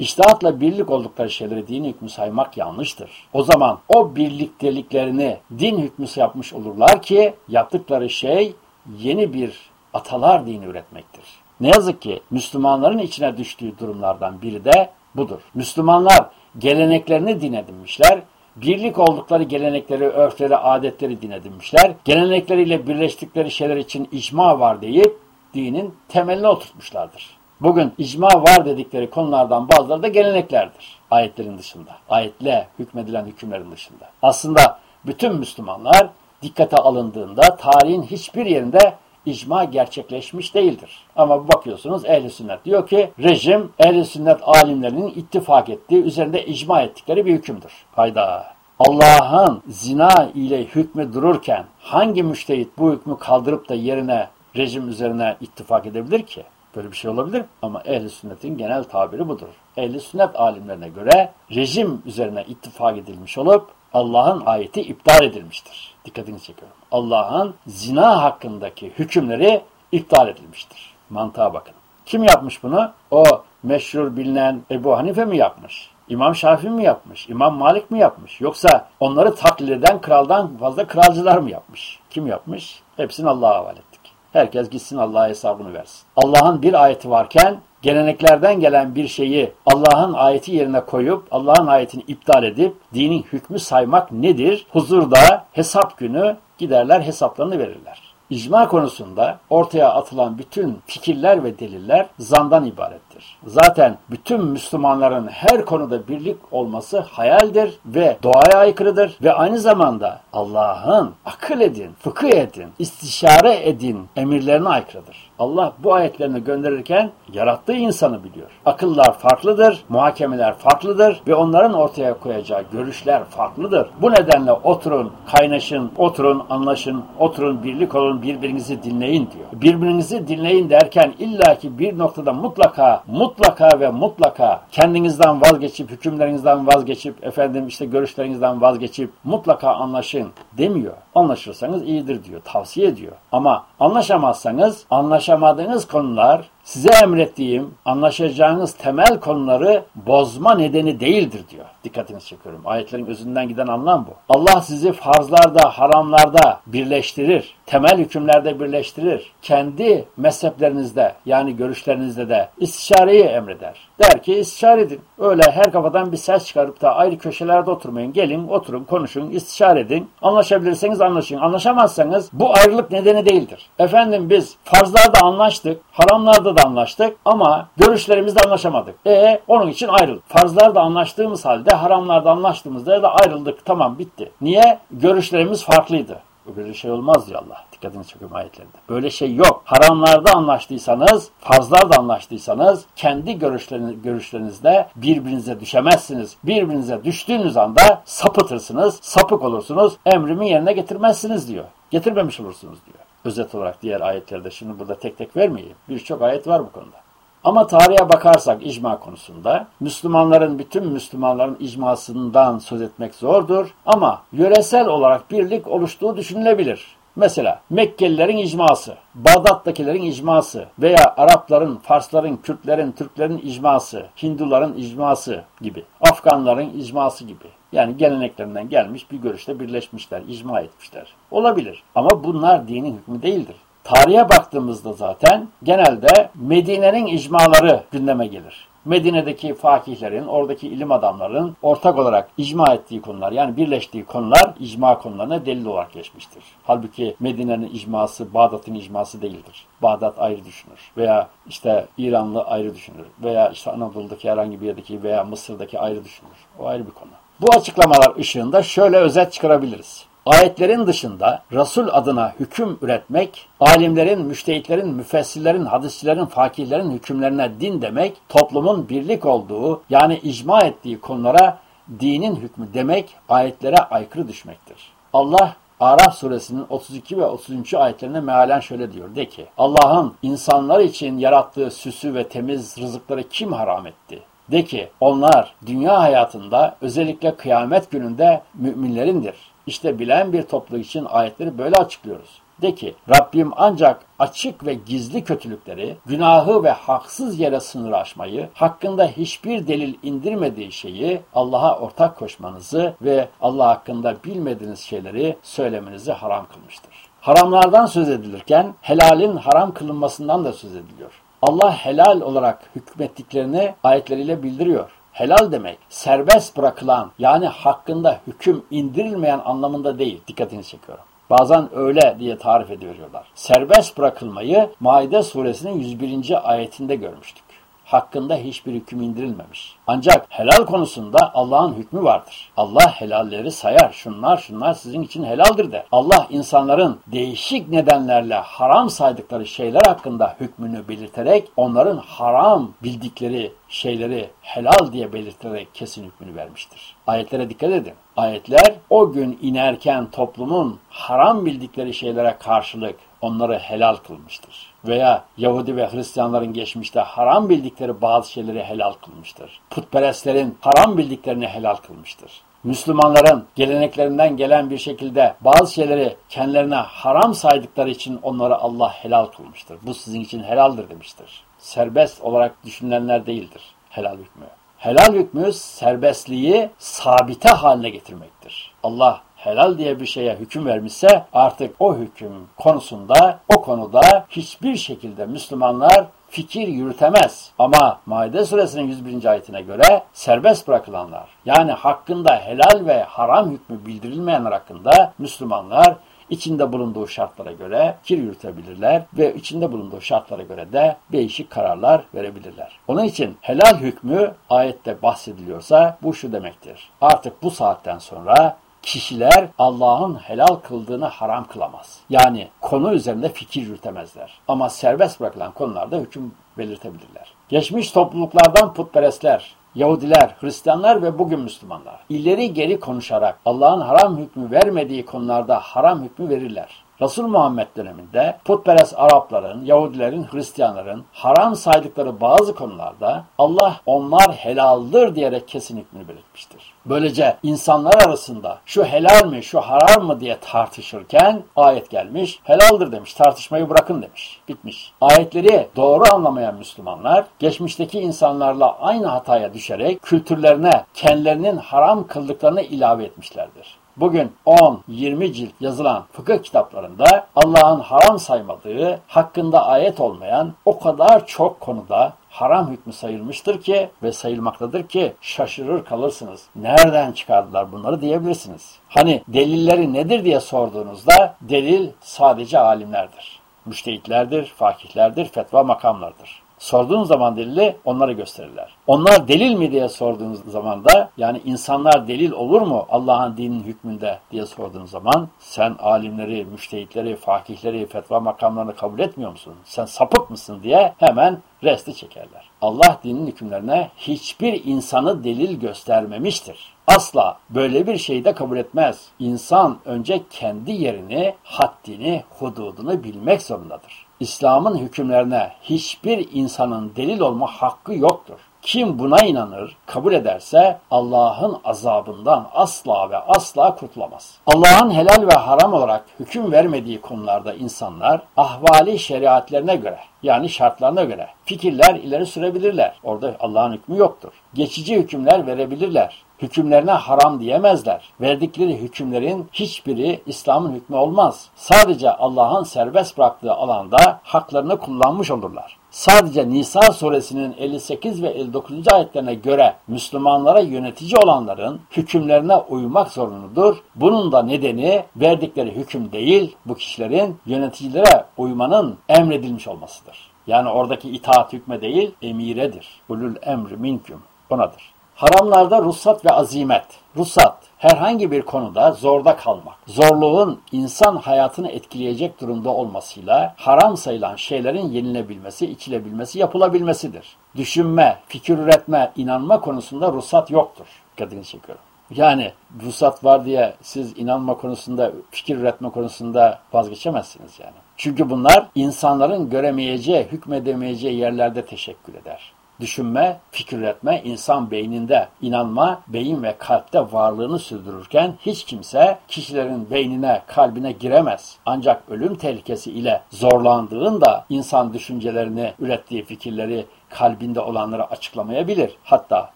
İştahatla birlik oldukları şeyleri din hükmü saymak yanlıştır. O zaman o birlikteliklerini din hükmü yapmış olurlar ki yaptıkları şey yeni bir atalar dini üretmektir. Ne yazık ki Müslümanların içine düştüğü durumlardan biri de budur. Müslümanlar geleneklerini din edinmişler, birlik oldukları gelenekleri, örfleri, adetleri din edinmişler. Gelenekleriyle birleştikleri şeyler için icma var deyip dinin temelini oturtmuşlardır. Bugün icma var dedikleri konulardan bazıları da geleneklerdir. Ayetlerin dışında. Ayetle hükmedilen hükümlerin dışında. Aslında bütün Müslümanlar dikkate alındığında tarihin hiçbir yerinde icma gerçekleşmiş değildir. Ama bakıyorsunuz ehli sünnet diyor ki rejim ehli sünnet alimlerinin ittifak ettiği üzerinde icma ettikleri bir hükümdür. Hayda. Allah'ın zina ile hükmü dururken hangi müştehit bu hükmü kaldırıp da yerine rejim üzerine ittifak edebilir ki? Böyle bir şey olabilir ama ehli sünnetin genel tabiri budur. Ehli sünnet alimlerine göre rejim üzerine ittifak edilmiş olup Allah'ın ayeti iptal edilmiştir. Dikkatini çekiyorum. Allah'ın zina hakkındaki hükümleri iptal edilmiştir. Mantığa bakın. Kim yapmış bunu? O meşhur bilinen Ebu Hanife mi yapmış? İmam Şafii mi yapmış? İmam Malik mi yapmış? Yoksa onları taklit eden kraldan fazla kralcılar mı yapmış? Kim yapmış? Hepsini Allah'a havale ettik. Herkes gitsin Allah'a hesabını versin. Allah'ın bir ayeti varken geleneklerden gelen bir şeyi Allah'ın ayeti yerine koyup Allah'ın ayetini iptal edip dinin hükmü saymak nedir? Huzurda hesap günü giderler hesaplarını verirler. İcma konusunda ortaya atılan bütün fikirler ve deliller zandan ibarettir. Zaten bütün Müslümanların her konuda birlik olması hayaldir ve doğaya aykırıdır ve aynı zamanda Allah'ın akıl edin, fıkıh edin, istişare edin emirlerine aykırıdır. Allah bu ayetlerini gönderirken yarattığı insanı biliyor. Akıllar farklıdır, muhakemeler farklıdır ve onların ortaya koyacağı görüşler farklıdır. Bu nedenle oturun, kaynaşın, oturun, anlaşın, oturun, birlik olun, birbirinizi dinleyin diyor. Birbirinizi dinleyin derken illaki bir noktada mutlaka, mutlaka ve mutlaka kendinizden vazgeçip, hükümlerinizden vazgeçip, efendim işte görüşlerinizden vazgeçip mutlaka anlaşın demiyor. Anlaşırsanız iyidir diyor, tavsiye ediyor. Ama anlaşamazsanız anlaşamadığınız konular size emrettiğim anlaşacağınız temel konuları bozma nedeni değildir diyor. Dikkatinizi çekiyorum. Ayetlerin özünden giden anlam bu. Allah sizi farzlarda, haramlarda birleştirir. Temel hükümlerde birleştirir. Kendi mezheplerinizde yani görüşlerinizde de istişareyi emreder. Der ki istişare edin. Öyle her kafadan bir ses çıkarıp da ayrı köşelerde oturmayın. Gelin, oturun, konuşun, istişare edin. Anlaşabilirseniz anlaşın. Anlaşamazsanız bu ayrılık nedeni değildir. Efendim biz farzlarda anlaştık, haramlarda da anlaştık ama görüşlerimizde anlaşamadık. E onun için ayrıldık. Farzlarda anlaştığımız halde haramlarda anlaştığımızda da ayrıldık. Tamam bitti. Niye? Görüşlerimiz farklıydı. Böyle şey olmaz diyor Allah. Dikkatini çekiyorum ayetlerinde. Böyle şey yok. Haramlarda anlaştıysanız, farzlarda anlaştıysanız kendi görüşleriniz, görüşlerinizde birbirinize düşemezsiniz. Birbirinize düştüğünüz anda sapıtırsınız, sapık olursunuz, emrimi yerine getirmezsiniz diyor. Getirmemiş olursunuz diyor. Özet olarak diğer ayetlerde şimdi burada tek tek vermeyeyim. Birçok ayet var bu konuda. Ama tarihe bakarsak icma konusunda Müslümanların, bütün Müslümanların icmasından söz etmek zordur. Ama yöresel olarak birlik oluştuğu düşünülebilir. Mesela Mekkelilerin icması, Bağdat'takilerin icması veya Arapların, Farsların, Kürtlerin, Türklerin icması, Hinduların icması gibi, Afganların icması gibi. Yani geleneklerinden gelmiş bir görüşte birleşmişler, icma etmişler. Olabilir ama bunlar dinin hükmü değildir. Tarihe baktığımızda zaten genelde Medine'nin icmaları gündeme gelir. Medine'deki fakihlerin, oradaki ilim adamlarının ortak olarak icma ettiği konular yani birleştiği konular icma konularına delil olarak geçmiştir. Halbuki Medine'nin icması Bağdat'ın icması değildir. Bağdat ayrı düşünür veya işte İranlı ayrı düşünür veya işte Anadolu'daki herhangi bir yerdeki veya Mısır'daki ayrı düşünür. O ayrı bir konu. Bu açıklamalar ışığında şöyle özet çıkarabiliriz. Ayetlerin dışında Resul adına hüküm üretmek, alimlerin, müştehitlerin, müfessirlerin, hadisçilerin, fakirlerin hükümlerine din demek, toplumun birlik olduğu yani icma ettiği konulara dinin hükmü demek ayetlere aykırı düşmektir. Allah Araf suresinin 32 ve 33. ayetlerine mealen şöyle diyor. De ki Allah'ın insanlar için yarattığı süsü ve temiz rızıkları kim haram etti? De ki onlar dünya hayatında özellikle kıyamet gününde müminlerindir. İşte bilen bir topluluk için ayetleri böyle açıklıyoruz. De ki Rabbim ancak açık ve gizli kötülükleri, günahı ve haksız yere sınır aşmayı, hakkında hiçbir delil indirmediği şeyi Allah'a ortak koşmanızı ve Allah hakkında bilmediğiniz şeyleri söylemenizi haram kılmıştır. Haramlardan söz edilirken helalin haram kılınmasından da söz ediliyor. Allah helal olarak hükmettiklerini ayetleriyle bildiriyor. Helal demek serbest bırakılan yani hakkında hüküm indirilmeyen anlamında değil. Dikkatini çekiyorum. Bazen öyle diye tarif ediyorlar. Serbest bırakılmayı Maide suresinin 101. ayetinde görmüştük. Hakkında hiçbir hüküm indirilmemiş. Ancak helal konusunda Allah'ın hükmü vardır. Allah helalleri sayar. Şunlar şunlar sizin için helaldir der. Allah insanların değişik nedenlerle haram saydıkları şeyler hakkında hükmünü belirterek onların haram bildikleri şeyleri helal diye belirterek kesin hükmünü vermiştir. Ayetlere dikkat edin. Ayetler o gün inerken toplumun haram bildikleri şeylere karşılık onları helal kılmıştır. Veya Yahudi ve Hristiyanların geçmişte haram bildikleri bazı şeyleri helal kılmıştır. Putperestlerin haram bildiklerini helal kılmıştır. Müslümanların geleneklerinden gelen bir şekilde bazı şeyleri kendilerine haram saydıkları için onları Allah helal kılmıştır. Bu sizin için helaldir demiştir. Serbest olarak düşünülenler değildir helal hükmü. Helal hükmü serbestliği sabite haline getirmektir. Allah helal diye bir şeye hüküm vermişse artık o hüküm konusunda, o konuda hiçbir şekilde Müslümanlar fikir yürütemez. Ama Maide suresinin 101. ayetine göre serbest bırakılanlar yani hakkında helal ve haram hükmü bildirilmeyenler hakkında Müslümanlar içinde bulunduğu şartlara göre fikir yürütebilirler ve içinde bulunduğu şartlara göre de değişik kararlar verebilirler. Onun için helal hükmü ayette bahsediliyorsa bu şu demektir. Artık bu saatten sonra kişiler Allah'ın helal kıldığını haram kılamaz. Yani konu üzerinde fikir yürütemezler. Ama serbest bırakılan konularda hüküm belirtebilirler. Geçmiş topluluklardan putperestler, Yahudiler, Hristiyanlar ve bugün Müslümanlar ileri geri konuşarak Allah'ın haram hükmü vermediği konularda haram hükmü verirler. Resul Muhammed döneminde putperest Arapların, Yahudilerin, Hristiyanların haram saydıkları bazı konularda Allah onlar helaldir diyerek kesin hükmünü belirtmiştir. Böylece insanlar arasında şu helal mi, şu haram mı diye tartışırken ayet gelmiş, helaldir demiş, tartışmayı bırakın demiş, bitmiş. Ayetleri doğru anlamayan Müslümanlar, geçmişteki insanlarla aynı hataya düşerek kültürlerine kendilerinin haram kıldıklarını ilave etmişlerdir. Bugün 10-20 cilt yazılan fıkıh kitaplarında Allah'ın haram saymadığı, hakkında ayet olmayan o kadar çok konuda haram hükmü sayılmıştır ki ve sayılmaktadır ki şaşırır kalırsınız. Nereden çıkardılar bunları diyebilirsiniz. Hani delilleri nedir diye sorduğunuzda delil sadece alimlerdir. Müştehitlerdir, fakihlerdir, fetva makamlardır. Sorduğun zaman delili onları gösterirler. Onlar delil mi diye sorduğunuz zaman da yani insanlar delil olur mu Allah'ın dininin hükmünde diye sorduğun zaman sen alimleri, müştehitleri, fakihleri, fetva makamlarını kabul etmiyor musun? Sen sapık mısın diye hemen resti çekerler. Allah dinin hükümlerine hiçbir insanı delil göstermemiştir. Asla böyle bir şeyi de kabul etmez. İnsan önce kendi yerini, haddini, hududunu bilmek zorundadır. İslam'ın hükümlerine hiçbir insanın delil olma hakkı yoktur. Kim buna inanır, kabul ederse Allah'ın azabından asla ve asla kurtulamaz. Allah'ın helal ve haram olarak hüküm vermediği konularda insanlar ahvali şeriatlerine göre yani şartlarına göre fikirler ileri sürebilirler. Orada Allah'ın hükmü yoktur. Geçici hükümler verebilirler hükümlerine haram diyemezler. Verdikleri hükümlerin hiçbiri İslam'ın hükmü olmaz. Sadece Allah'ın serbest bıraktığı alanda haklarını kullanmış olurlar. Sadece Nisa suresinin 58 ve 59. ayetlerine göre Müslümanlara yönetici olanların hükümlerine uymak zorunludur. Bunun da nedeni verdikleri hüküm değil, bu kişilerin yöneticilere uymanın emredilmiş olmasıdır. Yani oradaki itaat hükme değil, emiredir. Ulul emri minküm. Onadır. Haramlarda ruhsat ve azimet. Ruhsat, herhangi bir konuda zorda kalmak. Zorluğun insan hayatını etkileyecek durumda olmasıyla haram sayılan şeylerin yenilebilmesi, içilebilmesi, yapılabilmesidir. Düşünme, fikir üretme, inanma konusunda ruhsat yoktur. Dikkatini çekiyorum. Yani ruhsat var diye siz inanma konusunda, fikir üretme konusunda vazgeçemezsiniz yani. Çünkü bunlar insanların göremeyeceği, hükmedemeyeceği yerlerde teşekkür eder düşünme, fikir üretme, insan beyninde inanma, beyin ve kalpte varlığını sürdürürken hiç kimse kişilerin beynine, kalbine giremez. Ancak ölüm tehlikesi ile zorlandığında insan düşüncelerini, ürettiği fikirleri, kalbinde olanları açıklamayabilir. Hatta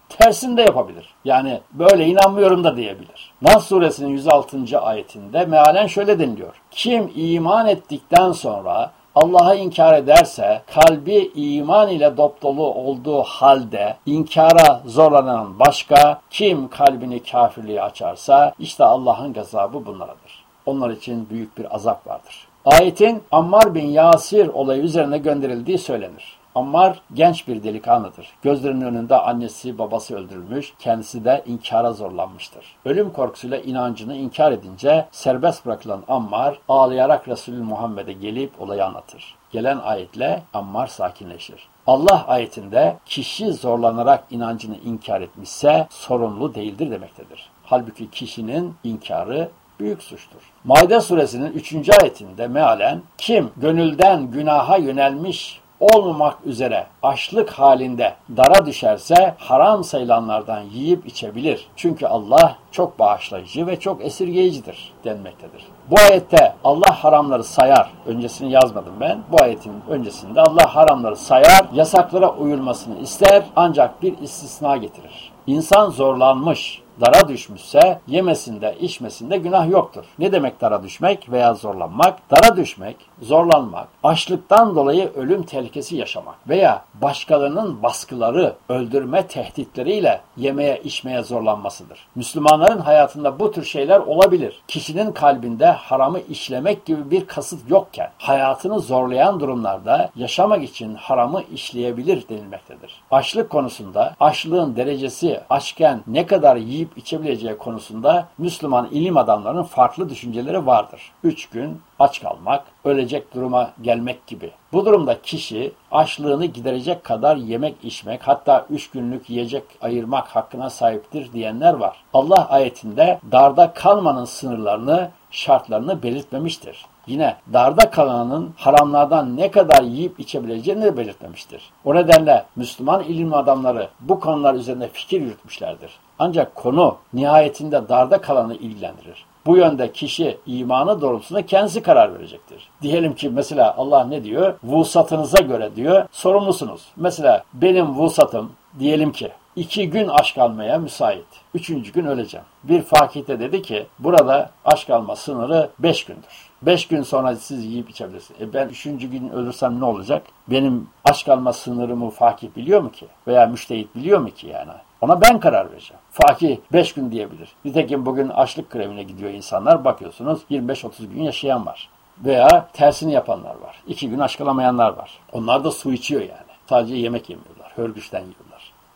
tersini de yapabilir. Yani böyle inanmıyorum da diyebilir. Nas suresinin 106. ayetinde mealen şöyle deniliyor. Kim iman ettikten sonra Allah'a inkar ederse kalbi iman ile dopdolu olduğu halde inkara zorlanan başka kim kalbini kafirliğe açarsa işte Allah'ın gazabı bunlaradır. Onlar için büyük bir azap vardır. Ayetin Ammar bin Yasir olayı üzerine gönderildiği söylenir. Ammar genç bir delikanlıdır. Gözlerinin önünde annesi babası öldürülmüş, kendisi de inkara zorlanmıştır. Ölüm korkusuyla inancını inkar edince serbest bırakılan Ammar ağlayarak Resulü Muhammed'e gelip olayı anlatır. Gelen ayetle Ammar sakinleşir. Allah ayetinde kişi zorlanarak inancını inkar etmişse sorumlu değildir demektedir. Halbuki kişinin inkarı büyük suçtur. Maide suresinin 3. ayetinde mealen kim gönülden günaha yönelmiş olmamak üzere açlık halinde dara düşerse haram sayılanlardan yiyip içebilir. Çünkü Allah çok bağışlayıcı ve çok esirgeyicidir denmektedir. Bu ayette Allah haramları sayar. Öncesini yazmadım ben. Bu ayetin öncesinde Allah haramları sayar, yasaklara uyulmasını ister ancak bir istisna getirir. İnsan zorlanmış, dara düşmüşse yemesinde, içmesinde günah yoktur. Ne demek dara düşmek veya zorlanmak? Dara düşmek, zorlanmak, açlıktan dolayı ölüm tehlikesi yaşamak veya başkalarının baskıları, öldürme tehditleriyle yemeye, içmeye zorlanmasıdır. Müslümanların hayatında bu tür şeyler olabilir. Kişinin kalbinde haramı işlemek gibi bir kasıt yokken hayatını zorlayan durumlarda yaşamak için haramı işleyebilir denilmektedir. Açlık konusunda açlığın derecesi açken ne kadar yiyip yiyip içebileceği konusunda Müslüman ilim adamlarının farklı düşünceleri vardır. Üç gün aç kalmak, ölecek duruma gelmek gibi. Bu durumda kişi açlığını giderecek kadar yemek içmek hatta üç günlük yiyecek ayırmak hakkına sahiptir diyenler var. Allah ayetinde darda kalmanın sınırlarını, şartlarını belirtmemiştir. Yine darda kalanın haramlardan ne kadar yiyip içebileceğini belirtmemiştir. O nedenle Müslüman ilim adamları bu konular üzerinde fikir yürütmüşlerdir. Ancak konu nihayetinde darda kalanı ilgilendirir. Bu yönde kişi imanı doğrultusunda kendisi karar verecektir. Diyelim ki mesela Allah ne diyor? Vusatınıza göre diyor sorumlusunuz. Mesela benim vusatım diyelim ki iki gün aç kalmaya müsait. Üçüncü gün öleceğim. Bir fakihte dedi ki burada aç kalma sınırı beş gündür. Beş gün sonra siz yiyip içebilirsiniz. E ben üçüncü gün ölürsem ne olacak? Benim aç kalma sınırımı fakih biliyor mu ki? Veya müştehit biliyor mu ki yani? Ona ben karar vereceğim. Fakih 5 gün diyebilir. Nitekim bugün açlık grevine gidiyor insanlar. Bakıyorsunuz 25-30 gün yaşayan var. Veya tersini yapanlar var. 2 gün aç kalamayanlar var. Onlar da su içiyor yani. Sadece yemek yemiyorlar. Hörgüçten yiyorlar.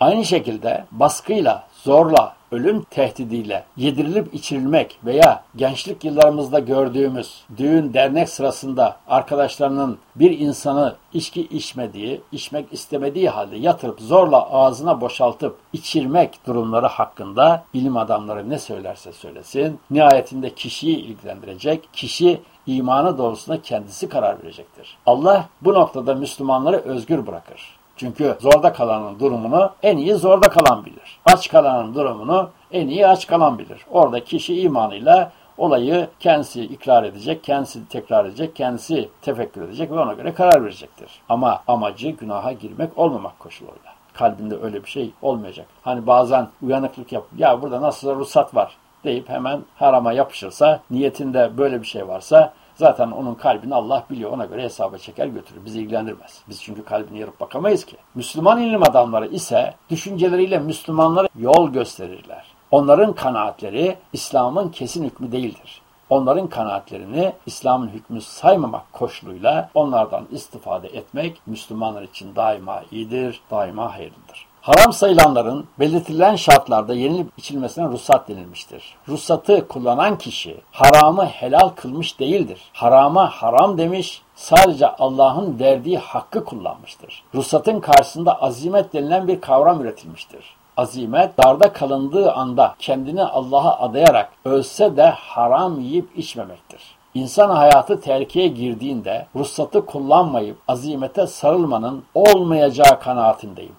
Aynı şekilde baskıyla, zorla, ölüm tehdidiyle yedirilip içirilmek veya gençlik yıllarımızda gördüğümüz düğün dernek sırasında arkadaşlarının bir insanı içki içmediği, içmek istemediği halde yatırıp zorla ağzına boşaltıp içirmek durumları hakkında bilim adamları ne söylerse söylesin, nihayetinde kişiyi ilgilendirecek, kişi imanı doğrusunda kendisi karar verecektir. Allah bu noktada Müslümanları özgür bırakır. Çünkü zorda kalanın durumunu en iyi zorda kalan bilir. Aç kalanın durumunu en iyi aç kalan bilir. Orada kişi imanıyla olayı kendisi ikrar edecek, kendisi tekrar edecek, kendisi tefekkür edecek ve ona göre karar verecektir. Ama amacı günaha girmek olmamak koşuluyla. Kalbinde öyle bir şey olmayacak. Hani bazen uyanıklık yap, ya burada nasıl ruhsat var deyip hemen harama yapışırsa, niyetinde böyle bir şey varsa Zaten onun kalbini Allah biliyor. Ona göre hesaba çeker götürür. Bizi ilgilendirmez. Biz çünkü kalbini yarıp bakamayız ki. Müslüman ilim adamları ise düşünceleriyle Müslümanlara yol gösterirler. Onların kanaatleri İslam'ın kesin hükmü değildir. Onların kanaatlerini İslam'ın hükmü saymamak koşuluyla onlardan istifade etmek Müslümanlar için daima iyidir, daima hayırlıdır. Haram sayılanların belirtilen şartlarda yenilip içilmesine ruhsat denilmiştir. Ruhsatı kullanan kişi haramı helal kılmış değildir. Harama haram demiş, sadece Allah'ın verdiği hakkı kullanmıştır. Ruhsatın karşısında azimet denilen bir kavram üretilmiştir. Azimet darda kalındığı anda kendini Allah'a adayarak ölse de haram yiyip içmemektir. İnsan hayatı tehlikeye girdiğinde ruhsatı kullanmayıp azimete sarılmanın olmayacağı kanaatindeyim.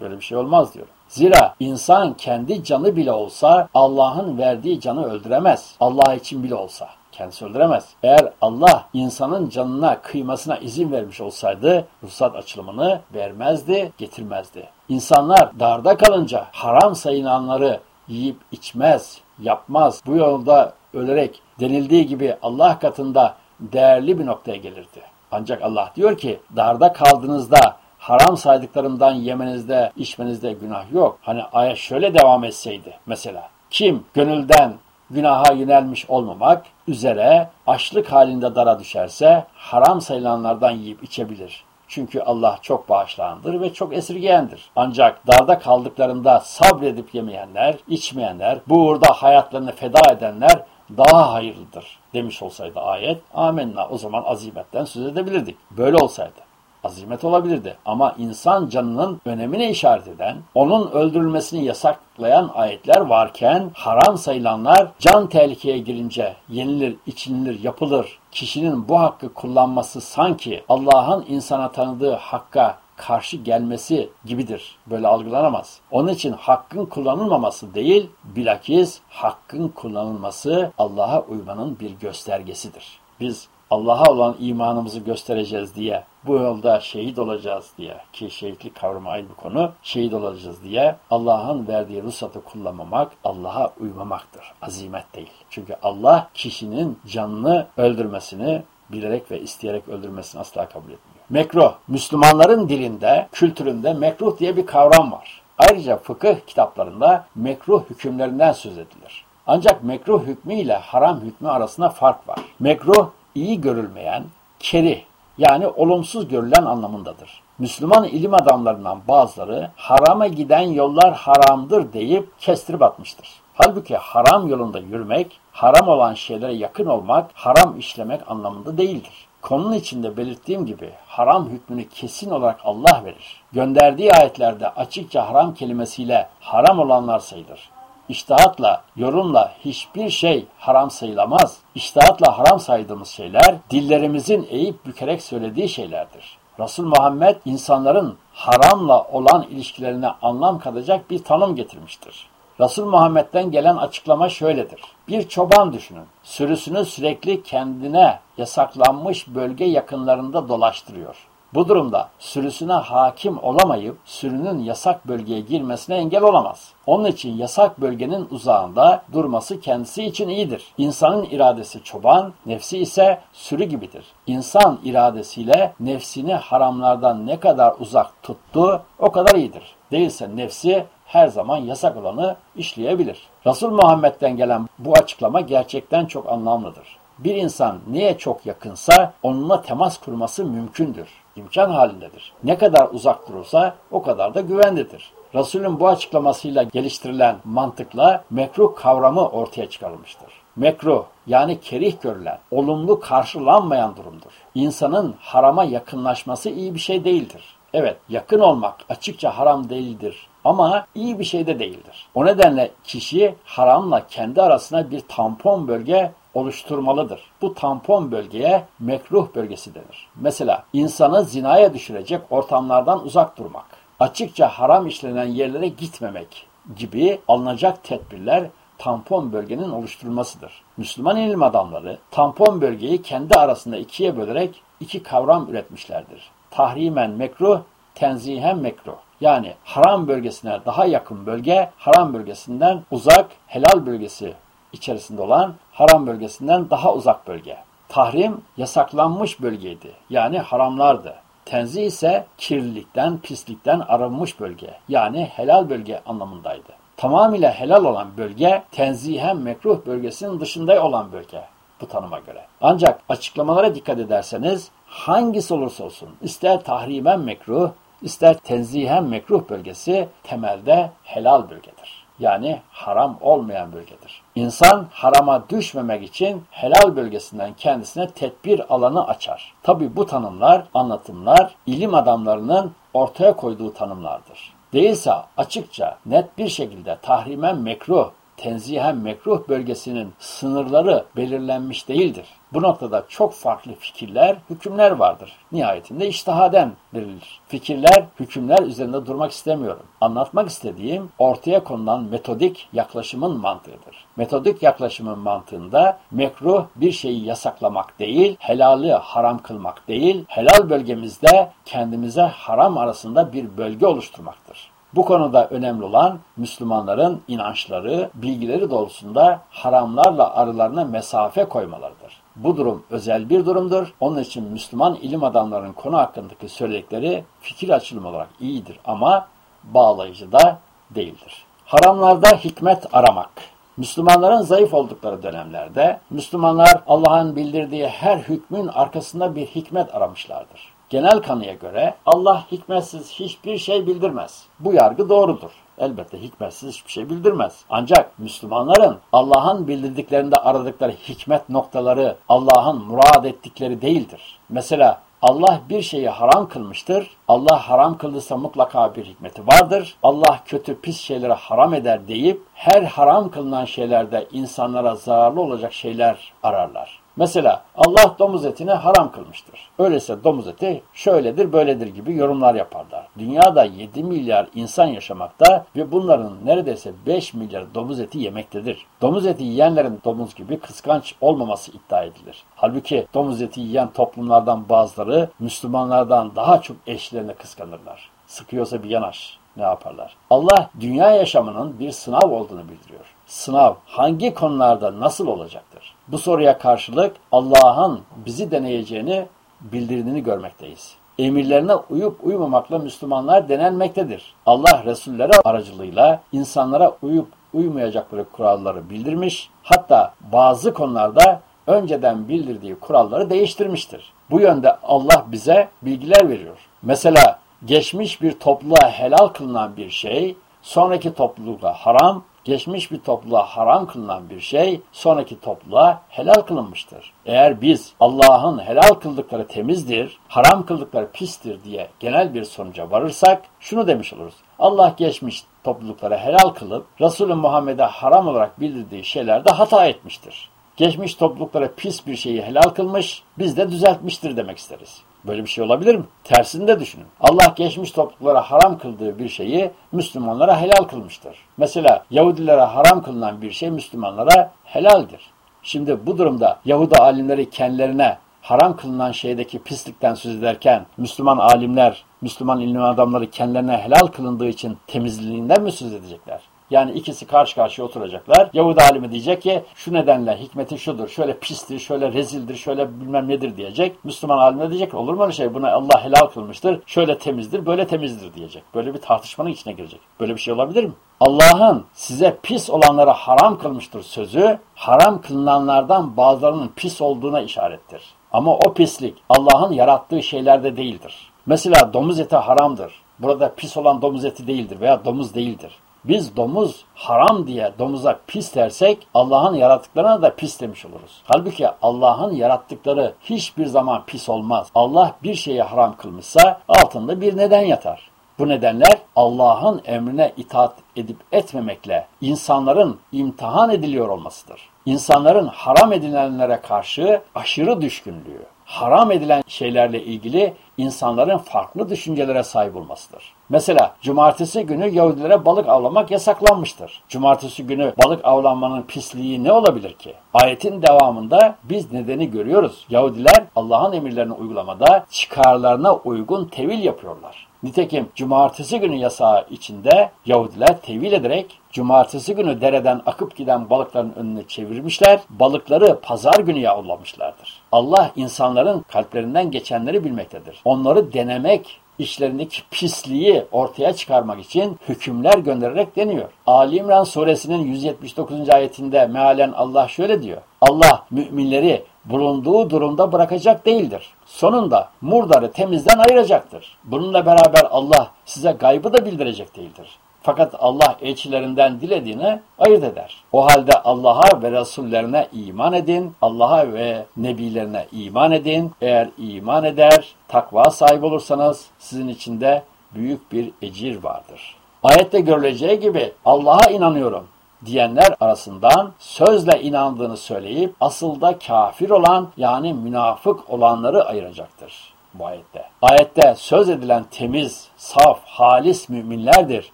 Böyle bir şey olmaz diyor. Zira insan kendi canı bile olsa Allah'ın verdiği canı öldüremez. Allah için bile olsa kendisi öldüremez. Eğer Allah insanın canına kıymasına izin vermiş olsaydı ruhsat açılımını vermezdi, getirmezdi. İnsanlar darda kalınca haram sayılanları yiyip içmez, yapmaz. Bu yolda ölerek denildiği gibi Allah katında değerli bir noktaya gelirdi. Ancak Allah diyor ki darda kaldığınızda haram saydıklarımdan yemenizde, içmenizde günah yok. Hani ayet şöyle devam etseydi mesela. Kim gönülden günaha yönelmiş olmamak üzere açlık halinde dara düşerse haram sayılanlardan yiyip içebilir. Çünkü Allah çok bağışlayandır ve çok esirgeyendir. Ancak darda kaldıklarında sabredip yemeyenler, içmeyenler, bu uğurda hayatlarını feda edenler daha hayırlıdır demiş olsaydı ayet. Amenna o zaman azimetten söz edebilirdik. Böyle olsaydı azimet olabilirdi. Ama insan canının önemine işaret eden, onun öldürülmesini yasaklayan ayetler varken haram sayılanlar can tehlikeye girince yenilir, içinilir, yapılır. Kişinin bu hakkı kullanması sanki Allah'ın insana tanıdığı hakka karşı gelmesi gibidir. Böyle algılanamaz. Onun için hakkın kullanılmaması değil, bilakis hakkın kullanılması Allah'a uymanın bir göstergesidir. Biz Allah'a olan imanımızı göstereceğiz diye, bu yolda şehit olacağız diye ki şehitlik kavramı ayrı bir konu, şehit olacağız diye Allah'ın verdiği ruhsatı kullanmamak Allah'a uymamaktır. Azimet değil. Çünkü Allah kişinin canını öldürmesini bilerek ve isteyerek öldürmesini asla kabul etmiyor. Mekruh, Müslümanların dilinde, kültüründe mekruh diye bir kavram var. Ayrıca fıkıh kitaplarında mekruh hükümlerinden söz edilir. Ancak mekruh hükmü ile haram hükmü arasında fark var. Mekruh iyi görülmeyen, keri yani olumsuz görülen anlamındadır. Müslüman ilim adamlarından bazıları harama giden yollar haramdır deyip kestirip atmıştır. Halbuki haram yolunda yürümek, haram olan şeylere yakın olmak, haram işlemek anlamında değildir. Konunun içinde belirttiğim gibi haram hükmünü kesin olarak Allah verir. Gönderdiği ayetlerde açıkça haram kelimesiyle haram olanlar sayılır. İştihatla, yorumla hiçbir şey haram sayılamaz. İştihatla haram saydığımız şeyler dillerimizin eğip bükerek söylediği şeylerdir. Resul Muhammed insanların haramla olan ilişkilerine anlam katacak bir tanım getirmiştir. Resul Muhammed'den gelen açıklama şöyledir. Bir çoban düşünün. Sürüsünü sürekli kendine yasaklanmış bölge yakınlarında dolaştırıyor. Bu durumda sürüsüne hakim olamayıp sürünün yasak bölgeye girmesine engel olamaz. Onun için yasak bölgenin uzağında durması kendisi için iyidir. İnsanın iradesi çoban, nefsi ise sürü gibidir. İnsan iradesiyle nefsini haramlardan ne kadar uzak tuttu o kadar iyidir. Değilse nefsi her zaman yasak olanı işleyebilir. Resul Muhammed'den gelen bu açıklama gerçekten çok anlamlıdır. Bir insan neye çok yakınsa onunla temas kurması mümkündür. İmkan halindedir. Ne kadar uzak durursa o kadar da güvendedir. Resulün bu açıklamasıyla geliştirilen mantıkla mekruh kavramı ortaya çıkarılmıştır. Mekruh yani kerih görülen, olumlu karşılanmayan durumdur. İnsanın harama yakınlaşması iyi bir şey değildir. Evet, yakın olmak açıkça haram değildir ama iyi bir şey de değildir. O nedenle kişi haramla kendi arasına bir tampon bölge oluşturmalıdır. Bu tampon bölgeye mekruh bölgesi denir. Mesela insanı zinaya düşürecek ortamlardan uzak durmak, açıkça haram işlenen yerlere gitmemek gibi alınacak tedbirler tampon bölgenin oluşturulmasıdır. Müslüman ilim adamları tampon bölgeyi kendi arasında ikiye bölerek iki kavram üretmişlerdir. Tahrimen mekruh, tenzihen mekruh. Yani haram bölgesine daha yakın bölge, haram bölgesinden uzak, helal bölgesi içerisinde olan haram bölgesinden daha uzak bölge. Tahrim yasaklanmış bölgeydi. Yani haramlardı. Tenzih ise kirlilikten, pislikten arınmış bölge. Yani helal bölge anlamındaydı. Tamamıyla helal olan bölge tenzihen mekruh bölgesinin dışında olan bölge bu tanıma göre. Ancak açıklamalara dikkat ederseniz hangisi olursa olsun ister tahrimen mekruh ister tenzihen mekruh bölgesi temelde helal bölgedir. Yani haram olmayan bölgedir. İnsan harama düşmemek için helal bölgesinden kendisine tedbir alanı açar. Tabi bu tanımlar, anlatımlar ilim adamlarının ortaya koyduğu tanımlardır. Değilse açıkça, net bir şekilde tahrimen mekruh, tenzihen mekruh bölgesinin sınırları belirlenmiş değildir. Bu noktada çok farklı fikirler, hükümler vardır. Nihayetinde iştihaden verilir. Fikirler, hükümler üzerinde durmak istemiyorum. Anlatmak istediğim ortaya konulan metodik yaklaşımın mantığıdır. Metodik yaklaşımın mantığında mekruh bir şeyi yasaklamak değil, helali haram kılmak değil, helal bölgemizde kendimize haram arasında bir bölge oluşturmaktır. Bu konuda önemli olan Müslümanların inançları, bilgileri doğrultusunda haramlarla arılarına mesafe koymalarıdır. Bu durum özel bir durumdur. Onun için Müslüman ilim adamlarının konu hakkındaki söyledikleri fikir açılımı olarak iyidir ama bağlayıcı da değildir. Haramlarda hikmet aramak. Müslümanların zayıf oldukları dönemlerde Müslümanlar Allah'ın bildirdiği her hükmün arkasında bir hikmet aramışlardır. genel kanıya göre Allah hikmetsiz hiçbir şey bildirmez. Bu yargı doğrudur. Elbette hikmetsiz hiçbir şey bildirmez. Ancak Müslümanların Allah'ın bildirdiklerinde aradıkları hikmet noktaları Allah'ın murad ettikleri değildir. Mesela Allah bir şeyi haram kılmıştır. Allah haram kıldıysa mutlaka bir hikmeti vardır. Allah kötü pis şeyleri haram eder deyip her haram kılınan şeylerde insanlara zararlı olacak şeyler ararlar. Mesela Allah domuz etini haram kılmıştır. Öyleyse domuz eti şöyledir böyledir gibi yorumlar yaparlar. Dünyada 7 milyar insan yaşamakta ve bunların neredeyse 5 milyar domuz eti yemektedir. Domuz eti yiyenlerin domuz gibi kıskanç olmaması iddia edilir. Halbuki domuz eti yiyen toplumlardan bazıları Müslümanlardan daha çok eşlerini kıskanırlar. Sıkıyorsa bir yanaş ne yaparlar? Allah dünya yaşamının bir sınav olduğunu bildiriyor. Sınav hangi konularda nasıl olacaktır? Bu soruya karşılık Allah'ın bizi deneyeceğini bildirdiğini görmekteyiz. Emirlerine uyup uymamakla Müslümanlar denenmektedir. Allah Resulleri aracılığıyla insanlara uyup uymayacakları kuralları bildirmiş, hatta bazı konularda önceden bildirdiği kuralları değiştirmiştir. Bu yönde Allah bize bilgiler veriyor. Mesela geçmiş bir topluluğa helal kılınan bir şey, sonraki topluluğa haram, geçmiş bir topluluğa haram kılınan bir şey sonraki topluluğa helal kılınmıştır. Eğer biz Allah'ın helal kıldıkları temizdir, haram kıldıkları pistir diye genel bir sonuca varırsak şunu demiş oluruz. Allah geçmiş topluluklara helal kılıp Resulü Muhammed'e haram olarak bildirdiği şeylerde hata etmiştir. Geçmiş topluluklara pis bir şeyi helal kılmış, biz de düzeltmiştir demek isteriz. Böyle bir şey olabilir mi? Tersini de düşünün. Allah geçmiş topluluklara haram kıldığı bir şeyi Müslümanlara helal kılmıştır. Mesela Yahudilere haram kılınan bir şey Müslümanlara helaldir. Şimdi bu durumda Yahudi alimleri kendilerine haram kılınan şeydeki pislikten söz ederken Müslüman alimler, Müslüman ilim adamları kendilerine helal kılındığı için temizliğinden mi söz edecekler? Yani ikisi karşı karşıya oturacaklar. Yahudi alimi diyecek ki şu nedenle hikmeti şudur. Şöyle pistir, şöyle rezildir, şöyle bilmem nedir diyecek. Müslüman alim de diyecek olur mu öyle şey? Buna Allah helal kılmıştır. Şöyle temizdir, böyle temizdir diyecek. Böyle bir tartışmanın içine girecek. Böyle bir şey olabilir mi? Allah'ın size pis olanları haram kılmıştır sözü, haram kılınanlardan bazılarının pis olduğuna işarettir. Ama o pislik Allah'ın yarattığı şeylerde değildir. Mesela domuz eti haramdır. Burada pis olan domuz eti değildir veya domuz değildir. Biz domuz haram diye domuza pis dersek Allah'ın yarattıklarına da pis demiş oluruz. Halbuki Allah'ın yarattıkları hiçbir zaman pis olmaz. Allah bir şeyi haram kılmışsa altında bir neden yatar. Bu nedenler Allah'ın emrine itaat edip etmemekle insanların imtihan ediliyor olmasıdır. İnsanların haram edilenlere karşı aşırı düşkünlüğü, haram edilen şeylerle ilgili insanların farklı düşüncelere sahip olmasıdır. Mesela cumartesi günü Yahudilere balık avlamak yasaklanmıştır. Cumartesi günü balık avlanmanın pisliği ne olabilir ki? Ayetin devamında biz nedeni görüyoruz. Yahudiler Allah'ın emirlerini uygulamada çıkarlarına uygun tevil yapıyorlar. Nitekim cumartesi günü yasağı içinde Yahudiler tevil ederek cumartesi günü dereden akıp giden balıkların önünü çevirmişler, balıkları pazar günü yavlamışlardır. Allah insanların kalplerinden geçenleri bilmektedir. Onları denemek, işlerindeki pisliği ortaya çıkarmak için hükümler göndererek deniyor. Ali İmran suresinin 179. ayetinde mealen Allah şöyle diyor. Allah müminleri bulunduğu durumda bırakacak değildir. Sonunda murdarı temizden ayıracaktır. Bununla beraber Allah size gaybı da bildirecek değildir. Fakat Allah elçilerinden dilediğini ayırt eder. O halde Allah'a ve Resullerine iman edin. Allah'a ve nebilerine iman edin. Eğer iman eder, takva sahibi olursanız sizin içinde büyük bir ecir vardır. Ayette görüleceği gibi Allah'a inanıyorum diyenler arasından sözle inandığını söyleyip asıl da kafir olan yani münafık olanları ayıracaktır bu ayette. Ayette söz edilen temiz, saf, halis müminlerdir.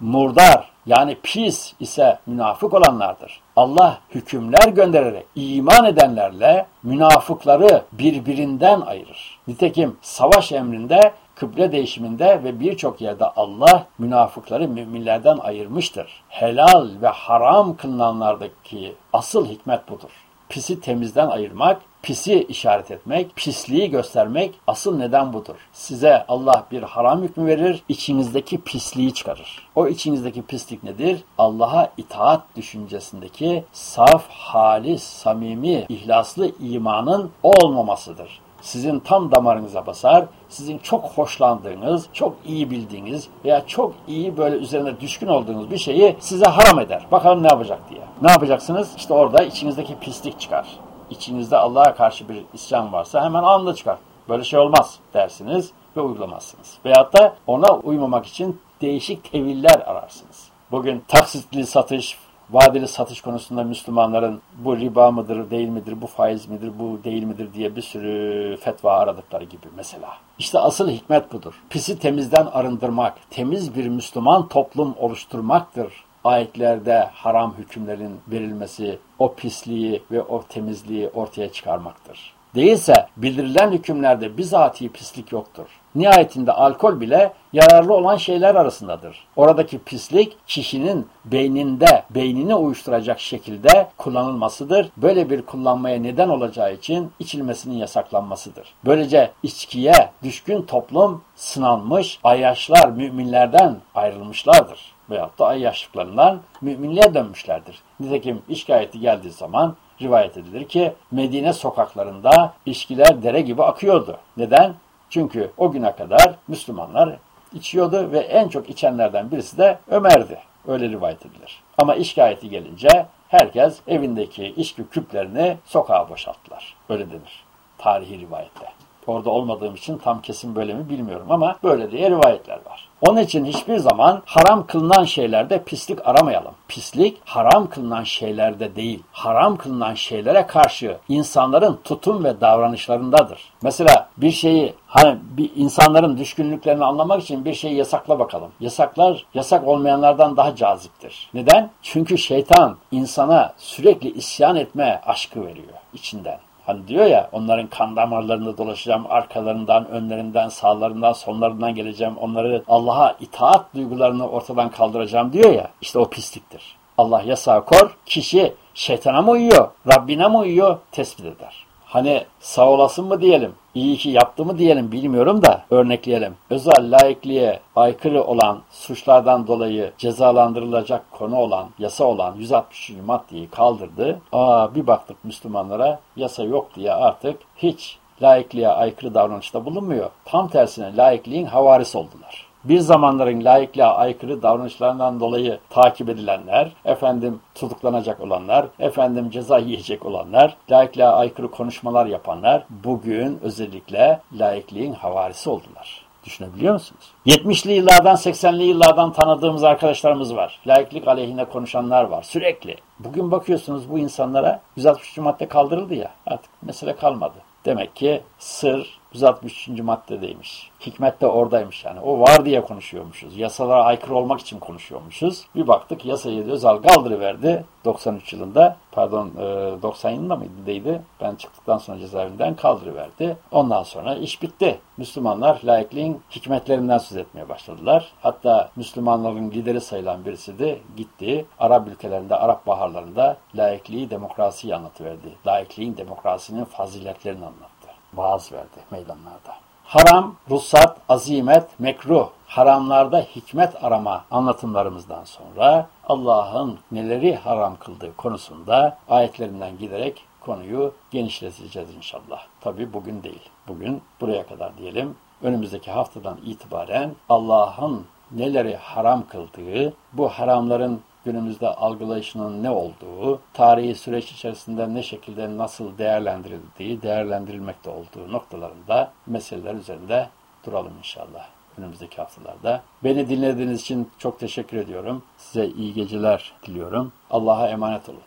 Murdar yani pis ise münafık olanlardır. Allah hükümler göndererek iman edenlerle münafıkları birbirinden ayırır. Nitekim savaş emrinde kıble değişiminde ve birçok yerde Allah münafıkları müminlerden ayırmıştır. Helal ve haram kılınanlardaki asıl hikmet budur. Pisi temizden ayırmak, pisi işaret etmek, pisliği göstermek asıl neden budur. Size Allah bir haram hükmü verir, içinizdeki pisliği çıkarır. O içinizdeki pislik nedir? Allah'a itaat düşüncesindeki saf, halis, samimi, ihlaslı imanın olmamasıdır sizin tam damarınıza basar, sizin çok hoşlandığınız, çok iyi bildiğiniz veya çok iyi böyle üzerine düşkün olduğunuz bir şeyi size haram eder. Bakalım ne yapacak diye. Ne yapacaksınız? İşte orada içinizdeki pislik çıkar. İçinizde Allah'a karşı bir isyan varsa hemen anında çıkar. Böyle şey olmaz dersiniz ve uygulamazsınız. Veyahut da ona uymamak için değişik teviller ararsınız. Bugün taksitli satış, vadeli satış konusunda Müslümanların bu riba mıdır, değil midir, bu faiz midir, bu değil midir diye bir sürü fetva aradıkları gibi mesela. İşte asıl hikmet budur. Pisi temizden arındırmak, temiz bir Müslüman toplum oluşturmaktır. Ayetlerde haram hükümlerin verilmesi, o pisliği ve o temizliği ortaya çıkarmaktır. Değilse bildirilen hükümlerde bizatihi pislik yoktur. Nihayetinde alkol bile yararlı olan şeyler arasındadır. Oradaki pislik kişinin beyninde, beynini uyuşturacak şekilde kullanılmasıdır. Böyle bir kullanmaya neden olacağı için içilmesinin yasaklanmasıdır. Böylece içkiye düşkün toplum sınanmış, ayyaşlar müminlerden ayrılmışlardır. Veyahut da ayyaşlıklarından müminliğe dönmüşlerdir. Nitekim iş geldiği zaman rivayet edilir ki Medine sokaklarında içkiler dere gibi akıyordu. Neden? Çünkü o güne kadar Müslümanlar içiyordu ve en çok içenlerden birisi de Ömer'di. Öyle rivayet edilir. Ama iş gelince herkes evindeki içki küplerini sokağa boşalttılar. Öyle denir tarihi rivayette. Orada olmadığım için tam kesin böyle mi bilmiyorum ama böyle diye rivayetler var. Onun için hiçbir zaman haram kılınan şeylerde pislik aramayalım. Pislik haram kılınan şeylerde değil, haram kılınan şeylere karşı insanların tutum ve davranışlarındadır. Mesela bir şeyi hani bir insanların düşkünlüklerini anlamak için bir şeyi yasakla bakalım. Yasaklar yasak olmayanlardan daha caziptir. Neden? Çünkü şeytan insana sürekli isyan etme aşkı veriyor içinden. Hani diyor ya onların kan damarlarında dolaşacağım, arkalarından, önlerinden, sağlarından, sonlarından geleceğim. Onları Allah'a itaat duygularını ortadan kaldıracağım diyor ya. İşte o pisliktir. Allah yasağı kor, kişi şeytana mı uyuyor, Rabbine mi uyuyor tespit eder. Hani sağ olasın mı diyelim, iyi ki yaptı mı diyelim bilmiyorum da örnekleyelim. Özel laikliğe aykırı olan suçlardan dolayı cezalandırılacak konu olan, yasa olan 163. maddeyi kaldırdı. Aa bir baktık Müslümanlara yasa yok diye artık hiç laikliğe aykırı davranışta bulunmuyor. Tam tersine laikliğin havarisi oldular bir zamanların layıklığa aykırı davranışlarından dolayı takip edilenler, efendim tutuklanacak olanlar, efendim ceza yiyecek olanlar, layıklığa aykırı konuşmalar yapanlar bugün özellikle layıklığın havarisi oldular. Düşünebiliyor musunuz? 70'li yıllardan 80'li yıllardan tanıdığımız arkadaşlarımız var. Laiklik aleyhine konuşanlar var sürekli. Bugün bakıyorsunuz bu insanlara 163. madde kaldırıldı ya artık mesele kalmadı. Demek ki sır 163. maddedeymiş. Hikmet de oradaymış yani. O var diye konuşuyormuşuz. Yasalara aykırı olmak için konuşuyormuşuz. Bir baktık yasayı Özal kaldırıverdi 93 yılında. Pardon 90 e, yılında mıydı. Ben çıktıktan sonra cezaevinden kaldırıverdi. Ondan sonra iş bitti. Müslümanlar laikliğin hikmetlerinden söz etmeye başladılar. Hatta Müslümanların lideri sayılan birisi de gitti. Arap ülkelerinde, Arap baharlarında laikliği, demokrasiyi anlatıverdi. Laikliğin, demokrasinin faziletlerini anlattı vaaz verdi meydanlarda. Haram, ruhsat, azimet, mekruh, haramlarda hikmet arama anlatımlarımızdan sonra Allah'ın neleri haram kıldığı konusunda ayetlerinden giderek konuyu genişleteceğiz inşallah. Tabi bugün değil. Bugün buraya kadar diyelim. Önümüzdeki haftadan itibaren Allah'ın neleri haram kıldığı, bu haramların günümüzde algılayışının ne olduğu, tarihi süreç içerisinde ne şekilde nasıl değerlendirildiği, değerlendirilmekte olduğu noktalarında meseleler üzerinde duralım inşallah önümüzdeki haftalarda. Beni dinlediğiniz için çok teşekkür ediyorum. Size iyi geceler diliyorum. Allah'a emanet olun.